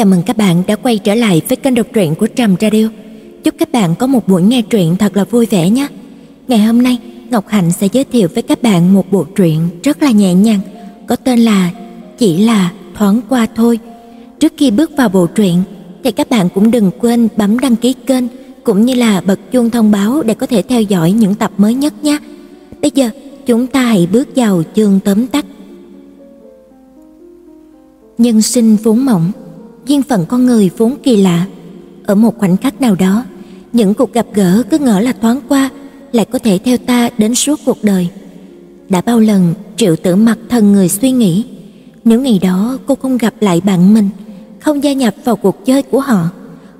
Chào mừng các bạn đã quay trở lại với kênh đọc truyện của Trầm Radio. Chúc các bạn có một buổi nghe truyện thật là vui vẻ nhé. Ngày hôm nay, Ngọc Hạnh sẽ giới thiệu với các bạn một bộ truyện rất là nhẹ nhàng, có tên là Chỉ là thoáng qua thôi. Trước khi bước vào bộ truyện thì các bạn cũng đừng quên bấm đăng ký kênh cũng như là bật chuông thông báo để có thể theo dõi những tập mới nhất nhé. Bây giờ, chúng ta hãy bước vào chương tóm tắt. Nhân sinh vốn mỏng, duyên phận con người vốn kỳ lạ. Ở một khoảnh khắc nào đó, những cuộc gặp gỡ cứ ngỡ là thoáng qua lại có thể theo ta đến suốt cuộc đời. Đã bao lần Triệu Tử Mặc thần người suy nghĩ, nếu ngày đó cô không gặp lại bạn mình, không gia nhập vào cuộc chơi của họ,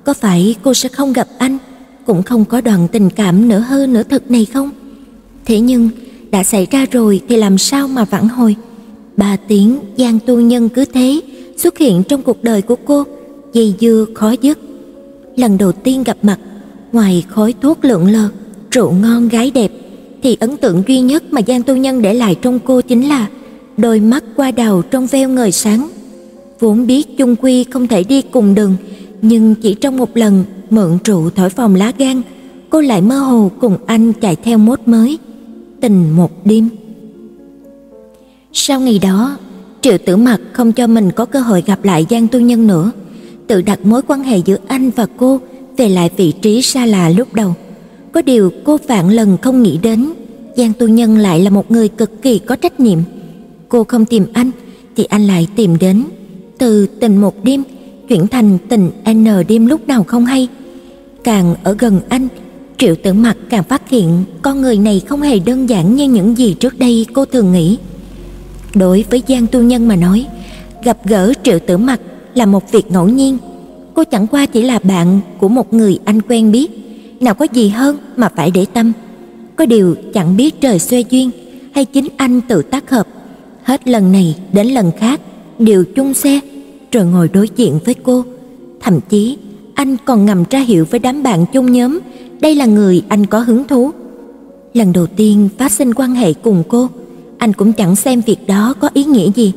có phải cô sẽ không gặp anh, cũng không có đoạn tình cảm nửa hư nửa thực này không? Thế nhưng đã xảy ra rồi thì làm sao mà vãn hồi? Ba tiếng gian tu nhân cứ thế xuất hiện trong cuộc đời của cô, dây dưa khó dứt. Lần đầu tiên gặp mặt, ngoài khói thuốc lượn lờ, rượu ngon gái đẹp, thì ấn tượng duy nhất mà Giang Tu Nhân để lại trong cô chính là đôi mắt qua đầu trong veo ngời sáng. Vốn biết chung quy không thể đi cùng đường, nhưng chỉ trong một lần mượn rượu thổi phòng lá gan, cô lại mơ hồ cùng anh chạy theo mốt mới, tình một đêm. Sau ngày đó, Triệu Tử Mặc không cho mình có cơ hội gặp lại Giang Tu Nhân nữa, tự đặt mối quan hệ giữa anh và cô về lại vị trí xa lạ lúc đầu. Có điều cô vạn lần không nghĩ đến, Giang Tu Nhân lại là một người cực kỳ có trách nhiệm. Cô không tìm anh thì anh lại tìm đến, từ tình một đêm chuyển thành tình N đêm lúc nào không hay. Càng ở gần anh, Triệu Tử Mặc càng phát hiện con người này không hề đơn giản như những gì trước đây cô thường nghĩ. Đối với Giang Tu Nhân mà nói, gặp gỡ Triệu Tử Mặc là một việc ngẫu nhiên. Cô chẳng qua chỉ là bạn của một người anh quen biết, nào có gì hơn mà phải để tâm. Có điều chẳng biết trời xoay duyên hay chính anh tự tác hợp. Hết lần này đến lần khác đều chung xe rồi ngồi đối diện với cô. Thậm chí anh còn ngầm ra hiệu với đám bạn chung nhóm, đây là người anh có hứng thú. Lần đầu tiên phát sinh quan hệ cùng cô, anh cũng chẳng xem việc đó có ý nghĩa gì,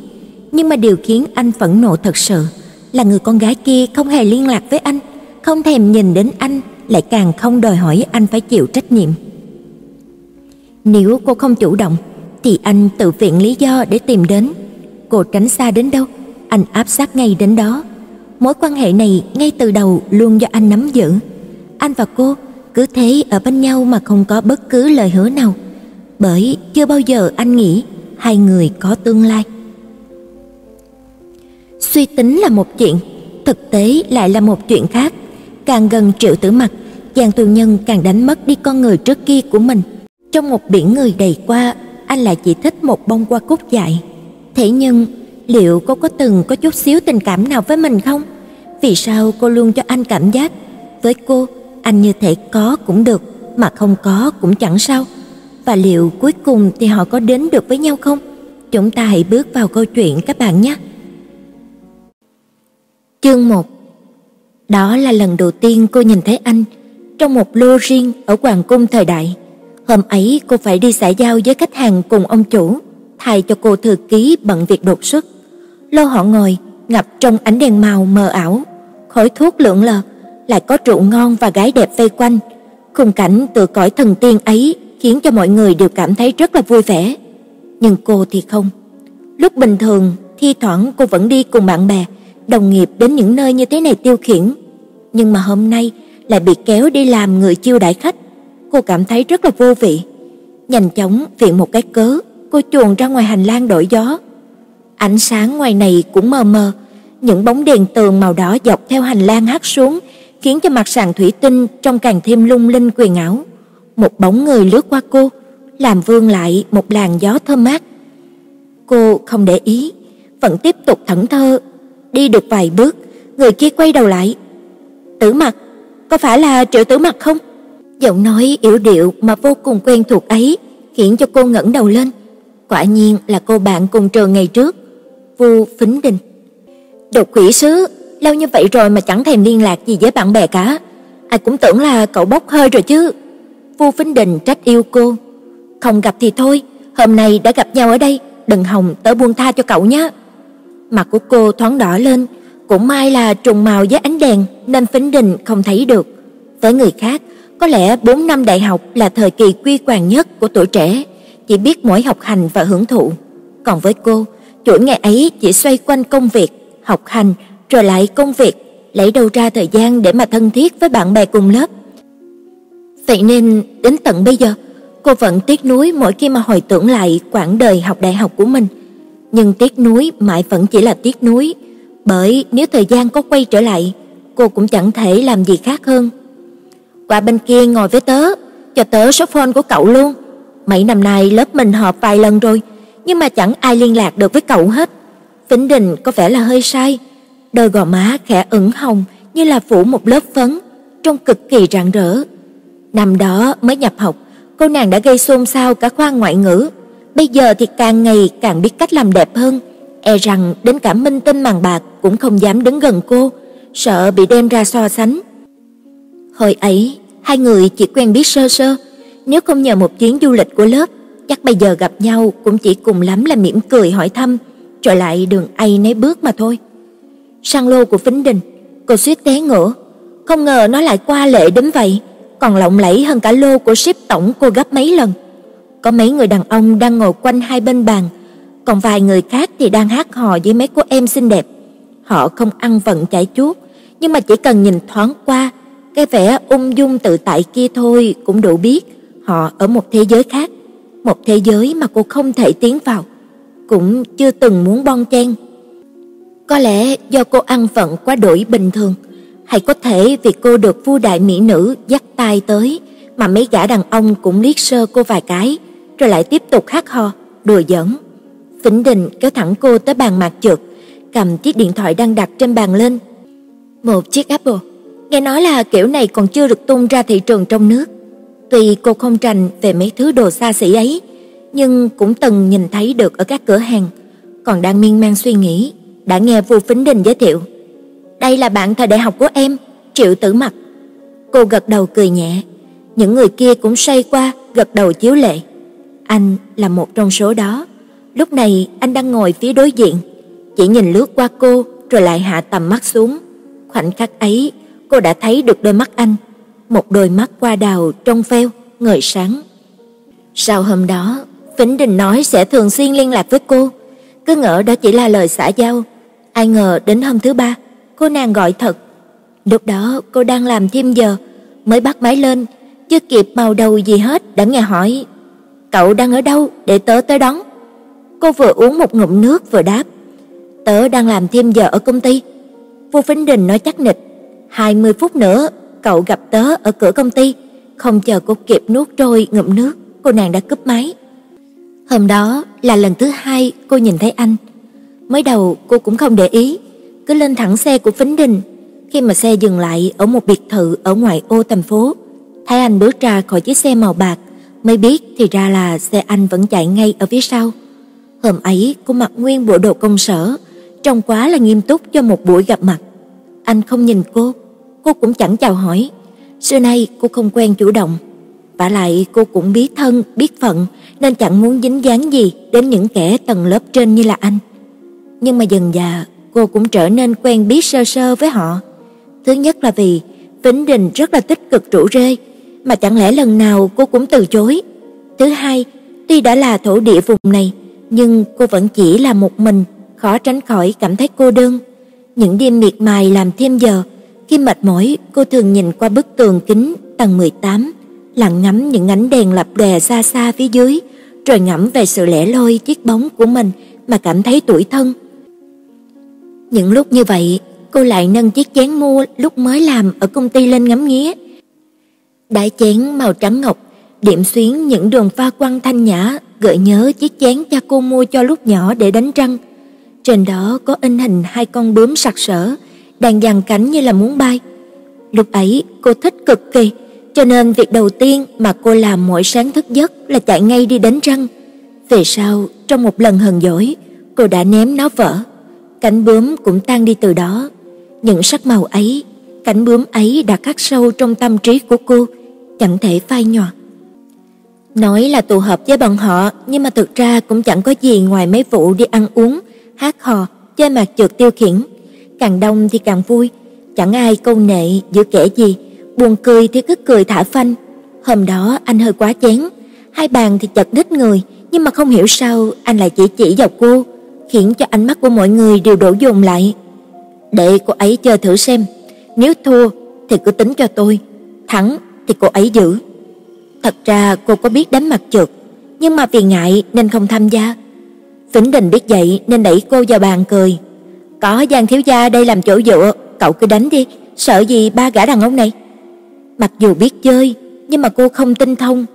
nhưng mà điều khiến anh phẫn nộ thật sự là người con gái kia không hề liên lạc với anh, không thèm nhìn đến anh, lại càng không đòi hỏi anh phải chịu trách nhiệm. Nếu cô không chủ động thì anh tự viện lý do để tìm đến. Cô tránh xa đến đâu, anh áp sát ngay đến đó. Mối quan hệ này ngay từ đầu luôn do anh nắm giữ. Anh và cô cứ thế ở bên nhau mà không có bất cứ lời hứa nào bởi chưa bao giờ anh nghĩ hai người có tương lai. Suy tính là một chuyện, thực tế lại là một chuyện khác. Càng gần Triệu Tử Mặc, Giang Tu Nhân càng đánh mất đi con người trước kia của mình. Trong một biển người đầy qua, anh lại chỉ thích một bông hoa cúc dại. Thế nhưng, liệu cô có từng có chút xíu tình cảm nào với mình không? Vì sao cô luôn cho anh cảm giác với cô, anh như thể có cũng được, mà không có cũng chẳng sao và liệu cuối cùng thì họ có đến được với nhau không? Chúng ta hãy bước vào câu chuyện các bạn nhé. Chương 1 Đó là lần đầu tiên cô nhìn thấy anh trong một lô riêng ở hoàng cung thời đại. Hôm ấy cô phải đi xã giao với khách hàng cùng ông chủ, thay cho cô thư ký bận việc đột xuất. Lô họ ngồi, ngập trong ánh đèn màu mờ ảo, khói thuốc lượn lờ, lại có rượu ngon và gái đẹp vây quanh. Khung cảnh từ cõi thần tiên ấy khiến cho mọi người đều cảm thấy rất là vui vẻ. Nhưng cô thì không. Lúc bình thường, thi thoảng cô vẫn đi cùng bạn bè, đồng nghiệp đến những nơi như thế này tiêu khiển, nhưng mà hôm nay lại bị kéo đi làm người chiêu đãi khách. Cô cảm thấy rất là vô vị. Nhanh chóng viện một cái cớ, cô chuồn ra ngoài hành lang đổi gió. Ánh sáng ngoài này cũng mờ mờ, những bóng đèn tường màu đỏ dọc theo hành lang hắt xuống, khiến cho mặt sàn thủy tinh trông càng thêm lung linh quyền ảo một bóng người lướt qua cô, làm vương lại một làn gió thơm mát. Cô không để ý, vẫn tiếp tục thẫn thơ, đi được vài bước, người kia quay đầu lại. "Tử Mặc, có phải là Triệu Tử Mặc không?" Giọng nói yếu điệu mà vô cùng quen thuộc ấy khiến cho cô ngẩng đầu lên. Quả nhiên là cô bạn cùng trường ngày trước, Vu Phính Đình. Độc quỷ sứ, lâu như vậy rồi mà chẳng thèm liên lạc gì với bạn bè cả. Ai cũng tưởng là cậu bốc hơi rồi chứ. Vu Vinh Đình trách yêu cô. Không gặp thì thôi, hôm nay đã gặp nhau ở đây, đừng hòng tớ buông tha cho cậu nhé. Mặt của cô thoáng đỏ lên, cũng may là trùng màu với ánh đèn nên Phính Đình không thấy được. Với người khác, có lẽ 4 năm đại học là thời kỳ quy hoàng nhất của tuổi trẻ, chỉ biết mỗi học hành và hưởng thụ. Còn với cô, chuỗi ngày ấy chỉ xoay quanh công việc, học hành rồi lại công việc, lấy đâu ra thời gian để mà thân thiết với bạn bè cùng lớp. Vậy nên đến tận bây giờ, cô vẫn tiếc nuối mỗi khi mà hồi tưởng lại quãng đời học đại học của mình. Nhưng tiếc nuối mãi vẫn chỉ là tiếc nuối, bởi nếu thời gian có quay trở lại, cô cũng chẳng thể làm gì khác hơn. Qua bên kia ngồi với tớ, cho tớ số phone của cậu luôn. Mấy năm nay lớp mình họp vài lần rồi, nhưng mà chẳng ai liên lạc được với cậu hết. Vĩnh Đình có vẻ là hơi sai, đôi gò má khẽ ửng hồng như là phủ một lớp phấn, trông cực kỳ rạng rỡ. Năm đó mới nhập học, cô nàng đã gây xôn xao cả khoa ngoại ngữ, bây giờ thì càng ngày càng biết cách làm đẹp hơn, e rằng đến cả minh tinh màn bạc cũng không dám đứng gần cô, sợ bị đem ra so sánh. Hồi ấy, hai người chỉ quen biết sơ sơ, nếu không nhờ một chuyến du lịch của lớp, chắc bây giờ gặp nhau cũng chỉ cùng lắm là mỉm cười hỏi thăm, trở lại đường ai nấy bước mà thôi. Sang lô của Phính Đình, cô suýt té ngửa, không ngờ nó lại qua lệ đến vậy, còn lộng lẫy hơn cả lô của ship tổng cô gấp mấy lần. Có mấy người đàn ông đang ngồi quanh hai bên bàn, còn vài người khác thì đang hát hò với mấy cô em xinh đẹp. Họ không ăn vận chảy chuốt, nhưng mà chỉ cần nhìn thoáng qua, cái vẻ ung dung tự tại kia thôi cũng đủ biết họ ở một thế giới khác, một thế giới mà cô không thể tiến vào, cũng chưa từng muốn bon chen. Có lẽ do cô ăn vận quá đổi bình thường, hay có thể vì cô được vua đại mỹ nữ dắt tay tới mà mấy gã đàn ông cũng liếc sơ cô vài cái, rồi lại tiếp tục hát hò, đùa giỡn. Vĩnh Đình kéo thẳng cô tới bàn mạc trượt, cầm chiếc điện thoại đang đặt trên bàn lên. Một chiếc Apple. Nghe nói là kiểu này còn chưa được tung ra thị trường trong nước. Tuy cô không rành về mấy thứ đồ xa xỉ ấy, nhưng cũng từng nhìn thấy được ở các cửa hàng, còn đang miên man suy nghĩ, đã nghe vua Phính Đình giới thiệu. Đây là bạn thời đại học của em, Triệu Tử Mặc. Cô gật đầu cười nhẹ, những người kia cũng say qua, gật đầu chiếu lệ. Anh là một trong số đó. Lúc này anh đang ngồi phía đối diện, chỉ nhìn lướt qua cô rồi lại hạ tầm mắt xuống. Khoảnh khắc ấy, cô đã thấy được đôi mắt anh, một đôi mắt qua đào trong veo, ngời sáng. Sau hôm đó, Vĩnh Đình nói sẽ thường xuyên liên lạc với cô, cứ ngỡ đó chỉ là lời xã giao. Ai ngờ đến hôm thứ ba, cô nàng gọi thật. Lúc đó cô đang làm thêm giờ, mới bắt máy lên, chưa kịp màu đầu gì hết đã nghe hỏi: "Cậu đang ở đâu để tớ tới đón?" Cô vừa uống một ngụm nước vừa đáp: "Tớ đang làm thêm giờ ở công ty." Vô phấn Đình nói chắc nịch: "20 phút nữa cậu gặp tớ ở cửa công ty." Không chờ cô kịp nuốt trôi ngụm nước, cô nàng đã cúp máy. Hôm đó là lần thứ hai cô nhìn thấy anh. Mới đầu cô cũng không để ý, cứ lên thẳng xe của phấn Đình. Khi mà xe dừng lại ở một biệt thự ở ngoại ô thành phố, thấy anh bước ra khỏi chiếc xe màu bạc, mới biết thì ra là xe anh vẫn chạy ngay ở phía sau. Hôm ấy cô mặc nguyên bộ đồ công sở, trông quá là nghiêm túc cho một buổi gặp mặt. Anh không nhìn cô, cô cũng chẳng chào hỏi. Xưa nay cô không quen chủ động, và lại cô cũng biết thân, biết phận nên chẳng muốn dính dáng gì đến những kẻ tầng lớp trên như là anh. Nhưng mà dần dà cô cũng trở nên quen biết sơ sơ với họ. Thứ nhất là vì Vĩnh Đình rất là tích cực rủ rê, mà chẳng lẽ lần nào cô cũng từ chối. Thứ hai, tuy đã là thổ địa vùng này, nhưng cô vẫn chỉ là một mình, khó tránh khỏi cảm thấy cô đơn. Những đêm miệt mài làm thêm giờ, khi mệt mỏi, cô thường nhìn qua bức tường kính tầng 18, lặng ngắm những ánh đèn lập lòe xa xa phía dưới, rồi ngẫm về sự lẻ loi chiếc bóng của mình mà cảm thấy tủi thân. Những lúc như vậy, cô lại nâng chiếc chén mua lúc mới làm ở công ty lên ngắm nghía. Đáy chén màu trắng ngọc, điểm xuyến những đường pha quang thanh nhã gợi nhớ chiếc chén cha cô mua cho lúc nhỏ để đánh răng. Trên đó có in hình hai con bướm sặc sỡ đang dàn cánh như là muốn bay. Lúc ấy cô thích cực kỳ, cho nên việc đầu tiên mà cô làm mỗi sáng thức giấc là chạy ngay đi đánh răng. Về sau, trong một lần hờn dỗi, cô đã ném nó vỡ. Cánh bướm cũng tan đi từ đó. Những sắc màu ấy, cánh bướm ấy đã khắc sâu trong tâm trí của cô, chẳng thể phai nhòa. Nói là tụ họp với bọn họ, nhưng mà thực ra cũng chẳng có gì ngoài mấy vụ đi ăn uống, hát hò, chơi mạc trượt tiêu khiển. càng đông thì càng vui, chẳng ai câu nệ giữa kẻ gì, buồn cười thì cứ cười thả phanh. Hôm đó anh hơi quá chén, hai bàn thì chật đít người, nhưng mà không hiểu sao anh lại chỉ chỉ vào cô, khiến cho ánh mắt của mọi người đều đổ dồn lại. Để cô ấy chơi thử xem, nếu thua thì cứ tính cho tôi, thắng thì cô ấy giữ. Thật ra cô có biết đánh mặt trượt, nhưng mà vì ngại nên không tham gia. Vĩnh Đình biết vậy nên đẩy cô vào bàn cười. Có Giang thiếu gia đây làm chỗ dựa, cậu cứ đánh đi, sợ gì ba gã đàn ông này. Mặc dù biết chơi, nhưng mà cô không tinh thông.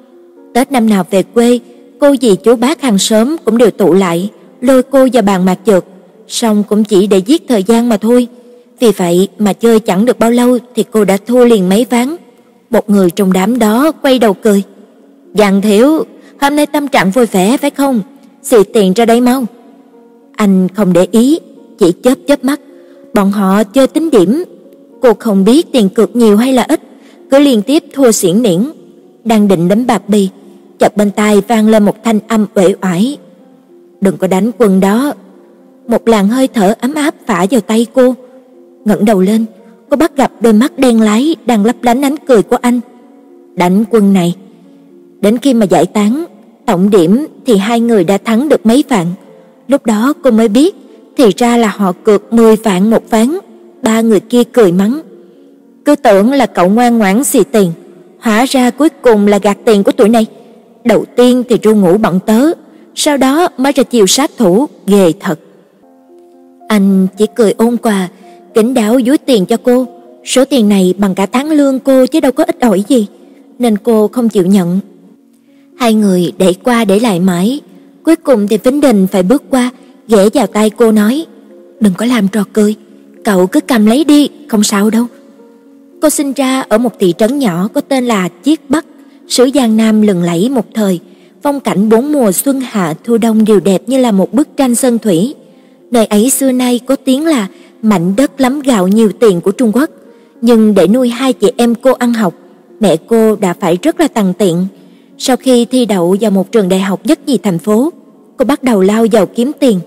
Tết năm nào về quê, cô dì chú bác hàng xóm cũng đều tụ lại, lôi cô vào bàn mặt trượt, xong cũng chỉ để giết thời gian mà thôi. Vì vậy mà chơi chẳng được bao lâu thì cô đã thua liền mấy ván. Một người trong đám đó quay đầu cười. Giang thiếu, hôm nay tâm trạng vui vẻ phải không? Xì tiền ra đây mau. Anh không để ý, chỉ chớp chớp mắt. Bọn họ chơi tính điểm. Cô không biết tiền cược nhiều hay là ít, cứ liên tiếp thua xiển niễn. Đang định đánh bạc bì, chợt bên tai vang lên một thanh âm uể oải. "Đừng có đánh quân đó." Một làn hơi thở ấm áp phả vào tay cô. Ngẩng đầu lên, cô bắt gặp đôi mắt đen láy đang lấp lánh ánh cười của anh. Đánh quân này. Đến khi mà giải tán, tổng điểm thì hai người đã thắng được mấy vạn. Lúc đó cô mới biết, thì ra là họ cược 10 vạn một ván. Ba người kia cười mắng. Cứ tưởng là cậu ngoan ngoãn xì tiền, hóa ra cuối cùng là gạt tiền của tụi này. Đầu tiên thì ru ngủ bọn tớ, sau đó mới ra chiều sát thủ, ghê thật. Anh chỉ cười ôn quà, kính đáo dúi tiền cho cô. Số tiền này bằng cả tháng lương cô chứ đâu có ít ỏi gì, nên cô không chịu nhận. Hai người đẩy qua để lại mãi, cuối cùng thì Vĩnh Đình phải bước qua, ghé vào tay cô nói: "Đừng có làm trò cười, cậu cứ cầm lấy đi, không sao đâu." Cô sinh ra ở một thị trấn nhỏ có tên là Chiết Bắc, xứ Giang Nam lừng lẫy một thời, phong cảnh bốn mùa xuân hạ thu đông đều đẹp như là một bức tranh sơn thủy. Nơi ấy xưa nay có tiếng là mảnh đất lắm gạo nhiều tiền của Trung Quốc, nhưng để nuôi hai chị em cô ăn học, mẹ cô đã phải rất là tằn tiện. Sau khi thi đậu vào một trường đại học nhất nhì thành phố, cô bắt đầu lao vào kiếm tiền,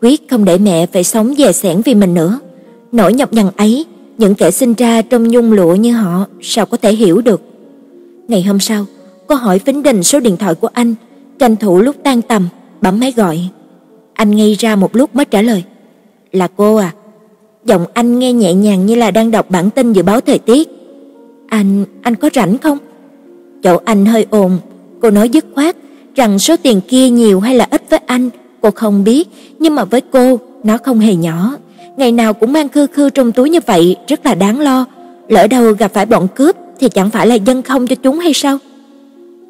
quyết không để mẹ phải sống dè sẻn vì mình nữa. Nỗi nhọc nhằn ấy, những kẻ sinh ra trong nhung lụa như họ sao có thể hiểu được. Ngày hôm sau, cô hỏi Vĩnh Đình số điện thoại của anh, tranh thủ lúc tan tầm, bấm máy gọi. Anh ngây ra một lúc mới trả lời. Là cô à? Giọng anh nghe nhẹ nhàng như là đang đọc bản tin dự báo thời tiết. Anh, anh có rảnh không? Chỗ anh hơi ồn, cô nói dứt khoát rằng số tiền kia nhiều hay là ít với anh, cô không biết, nhưng mà với cô, nó không hề nhỏ. Ngày nào cũng mang khư khư trong túi như vậy, rất là đáng lo. Lỡ đâu gặp phải bọn cướp thì chẳng phải là dân không cho chúng hay sao?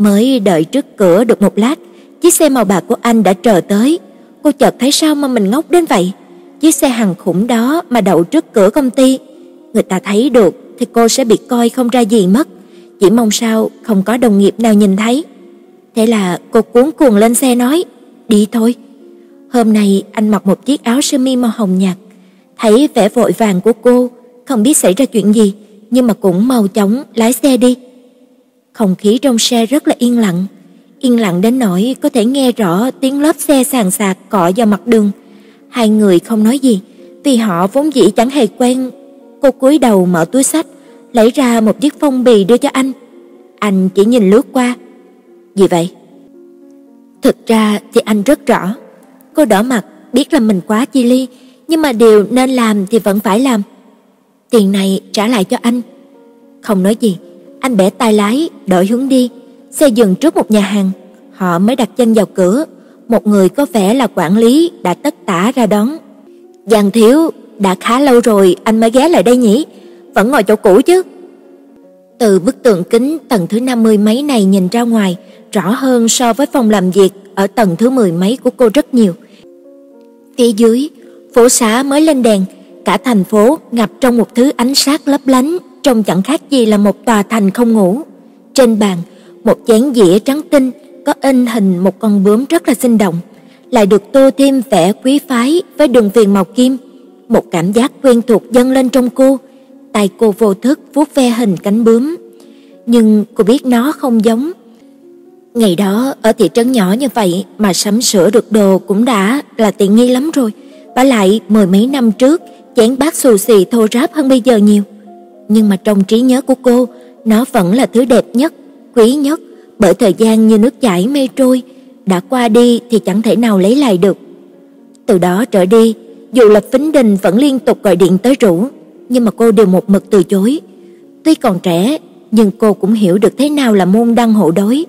Mới đợi trước cửa được một lát, chiếc xe màu bạc của anh đã chờ tới. Cô chợt thấy sao mà mình ngốc đến vậy? Chiếc xe hàng khủng đó mà đậu trước cửa công ty, người ta thấy được thì cô sẽ bị coi không ra gì mất. Chỉ mong sao không có đồng nghiệp nào nhìn thấy. Thế là cô cuốn cuồng lên xe nói, đi thôi. Hôm nay anh mặc một chiếc áo sơ mi màu hồng nhạt, thấy vẻ vội vàng của cô, không biết xảy ra chuyện gì, nhưng mà cũng mau chóng lái xe đi. Không khí trong xe rất là yên lặng, yên lặng đến nỗi có thể nghe rõ tiếng lốp xe sàn sạc cọ vào mặt đường. Hai người không nói gì, vì họ vốn dĩ chẳng hề quen. Cô cúi đầu mở túi sách, lấy ra một chiếc phong bì đưa cho anh. Anh chỉ nhìn lướt qua. Gì vậy? Thực ra thì anh rất rõ. Cô đỏ mặt, biết là mình quá chi ly, nhưng mà điều nên làm thì vẫn phải làm. Tiền này trả lại cho anh. Không nói gì, anh bẻ tay lái, đổi hướng đi. Xe dừng trước một nhà hàng, họ mới đặt chân vào cửa. Một người có vẻ là quản lý đã tất tả ra đón. Giang thiếu, đã khá lâu rồi anh mới ghé lại đây nhỉ? Vẫn ngồi chỗ cũ chứ? Từ bức tường kính tầng thứ năm mươi mấy này nhìn ra ngoài, rõ hơn so với phòng làm việc ở tầng thứ mười mấy của cô rất nhiều. Phía dưới, phố xá mới lên đèn, cả thành phố ngập trong một thứ ánh sáng lấp lánh, trông chẳng khác gì là một tòa thành không ngủ. Trên bàn, một chén dĩa trắng tinh có in hình một con bướm rất là sinh động, lại được tô thêm vẻ quý phái với đường viền màu kim. Một cảm giác quen thuộc dâng lên trong cô, tay cô vô thức vuốt ve hình cánh bướm. Nhưng cô biết nó không giống. Ngày đó ở thị trấn nhỏ như vậy mà sắm sửa được đồ cũng đã là tiện nghi lắm rồi. và lại mười mấy năm trước chén bát xù xì thô ráp hơn bây giờ nhiều. Nhưng mà trong trí nhớ của cô, nó vẫn là thứ đẹp nhất, quý nhất, bởi thời gian như nước chảy mây trôi, đã qua đi thì chẳng thể nào lấy lại được. Từ đó trở đi, dù Lập Phính Đình vẫn liên tục gọi điện tới rủ, nhưng mà cô đều một mực từ chối. Tuy còn trẻ, nhưng cô cũng hiểu được thế nào là môn đăng hộ đối.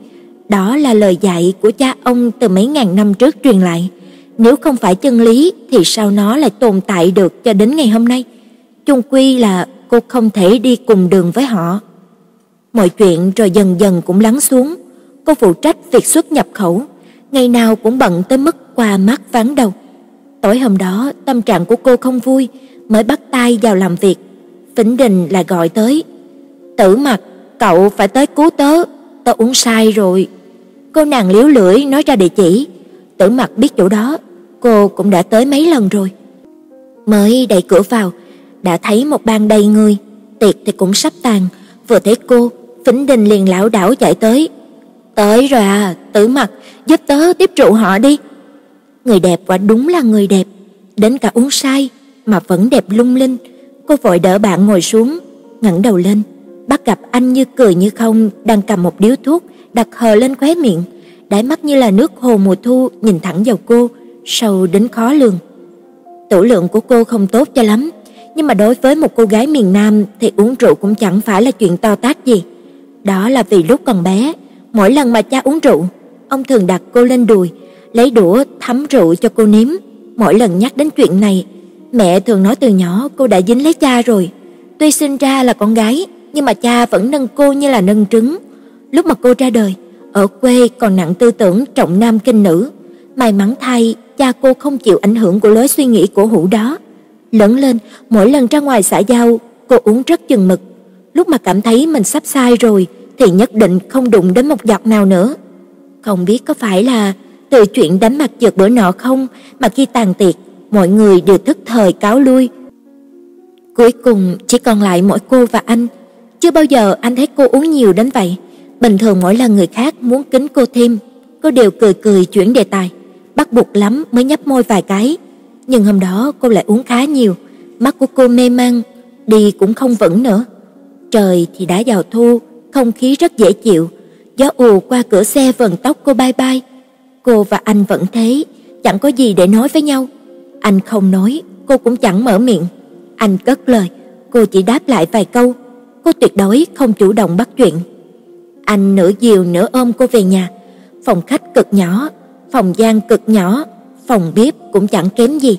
Đó là lời dạy của cha ông từ mấy ngàn năm trước truyền lại. Nếu không phải chân lý thì sao nó lại tồn tại được cho đến ngày hôm nay? Chung quy là cô không thể đi cùng đường với họ. Mọi chuyện rồi dần dần cũng lắng xuống. Cô phụ trách việc xuất nhập khẩu, ngày nào cũng bận tới mức qua mắt ván đầu. Tối hôm đó, tâm trạng của cô không vui, mới bắt tay vào làm việc. Vĩnh Đình lại gọi tới. "Tử Mặc, cậu phải tới cứu tớ, tớ uống sai rồi." Cô nàng liếu lưỡi nói ra địa chỉ. Tử Mặc biết chỗ đó, cô cũng đã tới mấy lần rồi. Mới đẩy cửa vào, đã thấy một bàn đầy người, tiệc thì cũng sắp tàn, vừa thấy cô, Vĩnh Đình liền lão đảo chạy tới. "Tới rồi à, Tử Mặc, giúp tớ tiếp trụ họ đi." Người đẹp quả đúng là người đẹp, đến cả uống say mà vẫn đẹp lung linh. Cô vội đỡ bạn ngồi xuống, ngẩng đầu lên, bắt gặp anh như cười như không đang cầm một điếu thuốc đặt hờ lên khóe miệng, đáy mắt như là nước hồ mùa thu nhìn thẳng vào cô, sâu đến khó lường. Tửu lượng của cô không tốt cho lắm, nhưng mà đối với một cô gái miền Nam thì uống rượu cũng chẳng phải là chuyện to tát gì. Đó là vì lúc còn bé, mỗi lần mà cha uống rượu, ông thường đặt cô lên đùi, lấy đũa thấm rượu cho cô nếm. Mỗi lần nhắc đến chuyện này, mẹ thường nói từ nhỏ cô đã dính lấy cha rồi. Tuy sinh ra là con gái, nhưng mà cha vẫn nâng cô như là nâng trứng. Lúc mà cô ra đời, ở quê còn nặng tư tưởng trọng nam kinh nữ, may mắn thay cha cô không chịu ảnh hưởng của lối suy nghĩ của hữu đó. Lớn lên, mỗi lần ra ngoài xã giao, cô uống rất chừng mực. Lúc mà cảm thấy mình sắp sai rồi thì nhất định không đụng đến một giọt nào nữa. Không biết có phải là từ chuyện đánh mặt trượt bữa nọ không mà khi tàn tiệc, mọi người đều thức thời cáo lui. Cuối cùng chỉ còn lại mỗi cô và anh. Chưa bao giờ anh thấy cô uống nhiều đến vậy. Bình thường mỗi lần người khác muốn kính cô thêm, cô đều cười cười chuyển đề tài, bắt buộc lắm mới nhấp môi vài cái. Nhưng hôm đó cô lại uống khá nhiều, mắt của cô mê man, đi cũng không vững nữa. Trời thì đã vào thu, không khí rất dễ chịu, gió ù qua cửa xe vần tóc cô bay bay. Cô và anh vẫn thế, chẳng có gì để nói với nhau. Anh không nói, cô cũng chẳng mở miệng. Anh cất lời, cô chỉ đáp lại vài câu. Cô tuyệt đối không chủ động bắt chuyện. Anh nửa dìu nửa ôm cô về nhà. Phòng khách cực nhỏ, phòng gian cực nhỏ, phòng bếp cũng chẳng kém gì.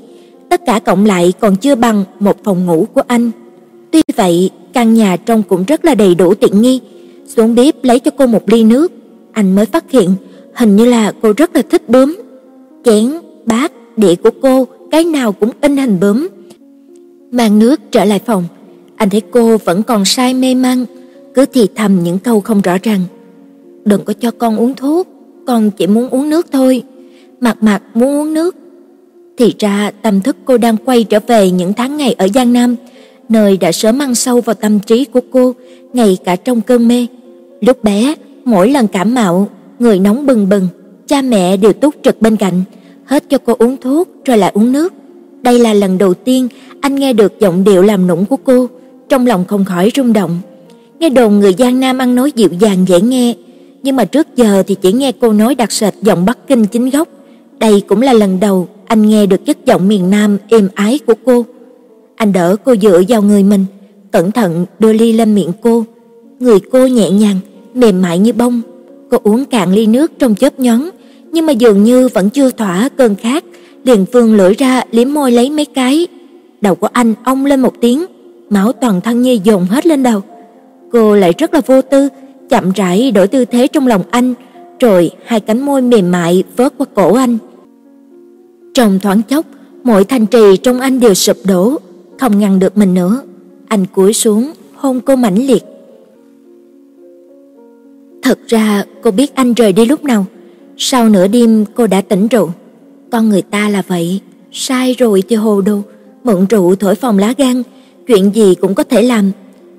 Tất cả cộng lại còn chưa bằng một phòng ngủ của anh. Tuy vậy, căn nhà trông cũng rất là đầy đủ tiện nghi. Xuống bếp lấy cho cô một ly nước, anh mới phát hiện hình như là cô rất là thích bướm. Chén, bát, đĩa của cô cái nào cũng in hình bướm. Mang nước trở lại phòng, anh thấy cô vẫn còn say mê man, cứ thì thầm những câu không rõ ràng. "Đừng có cho con uống thuốc, con chỉ muốn uống nước thôi." Mạc Mạc muốn uống nước. Thì ra tâm thức cô đang quay trở về những tháng ngày ở Giang Nam, nơi đã sớm ăn sâu vào tâm trí của cô, ngay cả trong cơn mê. Lúc bé, mỗi lần cảm mạo, người nóng bừng bừng, cha mẹ đều túc trực bên cạnh, hết cho cô uống thuốc rồi lại uống nước. Đây là lần đầu tiên anh nghe được giọng điệu làm nũng của cô, trong lòng không khỏi rung động. Nghe đồn người Giang Nam ăn nói dịu dàng dễ nghe, nhưng mà trước giờ thì chỉ nghe cô nói đặc sệt giọng Bắc Kinh chính gốc. Đây cũng là lần đầu anh nghe được chất giọng miền Nam êm ái của cô. Anh đỡ cô dựa vào người mình, cẩn thận đưa ly lên miệng cô. Người cô nhẹ nhàng, mềm mại như bông. Cô uống cạn ly nước trong chớp nhoáng, nhưng mà dường như vẫn chưa thỏa cơn khát, liền vươn lưỡi ra liếm môi lấy mấy cái. Đầu của anh ong lên một tiếng, máu toàn thân như dồn hết lên đầu. Cô lại rất là vô tư, chậm rãi đổi tư thế trong lòng anh, rồi hai cánh môi mềm mại vớt qua cổ anh. Trong thoáng chốc, mọi thành trì trong anh đều sụp đổ, không ngăn được mình nữa. Anh cúi xuống, hôn cô mãnh liệt. Thật ra cô biết anh rời đi lúc nào. Sau nửa đêm cô đã tỉnh rượu. Con người ta là vậy, sai rồi thì hồ đồ, mượn rượu thổi phòng lá gan, chuyện gì cũng có thể làm.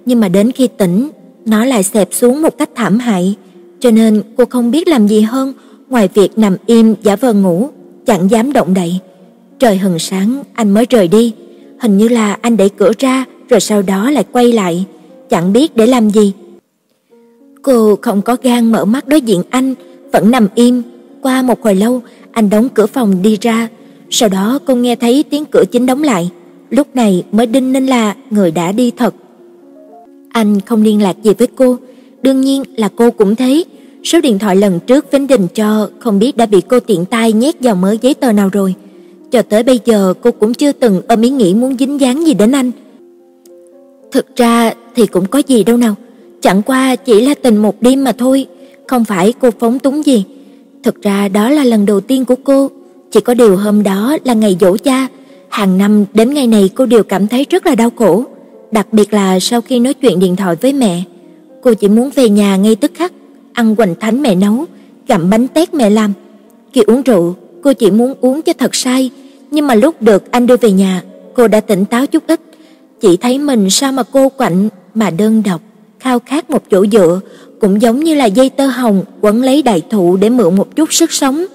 Nhưng mà đến khi tỉnh, nó lại xẹp xuống một cách thảm hại, cho nên cô không biết làm gì hơn ngoài việc nằm im giả vờ ngủ, chẳng dám động đậy. Trời hừng sáng anh mới rời đi, hình như là anh đẩy cửa ra rồi sau đó lại quay lại, chẳng biết để làm gì. Cô không có gan mở mắt đối diện anh, vẫn nằm im. Qua một hồi lâu, anh đóng cửa phòng đi ra, sau đó cô nghe thấy tiếng cửa chính đóng lại, lúc này mới đinh ninh là người đã đi thật. Anh không liên lạc gì với cô, đương nhiên là cô cũng thấy, số điện thoại lần trước Vĩnh Đình cho không biết đã bị cô tiện tay nhét vào mớ giấy tờ nào rồi. Cho tới bây giờ cô cũng chưa từng ôm ý nghĩ muốn dính dáng gì đến anh. Thực ra thì cũng có gì đâu nào, chẳng qua chỉ là tình một đêm mà thôi, không phải cô phóng túng gì. Thực ra đó là lần đầu tiên của cô, chỉ có điều hôm đó là ngày giỗ cha, hàng năm đến ngày này cô đều cảm thấy rất là đau khổ, đặc biệt là sau khi nói chuyện điện thoại với mẹ. Cô chỉ muốn về nhà ngay tức khắc, ăn quỳnh thánh mẹ nấu, gặm bánh tét mẹ làm. Khi uống rượu, cô chỉ muốn uống cho thật say, nhưng mà lúc được anh đưa về nhà, cô đã tỉnh táo chút ít, chỉ thấy mình sao mà cô quạnh mà đơn độc, khao khát một chỗ dựa, cũng giống như là dây tơ hồng quấn lấy đại thụ để mượn một chút sức sống.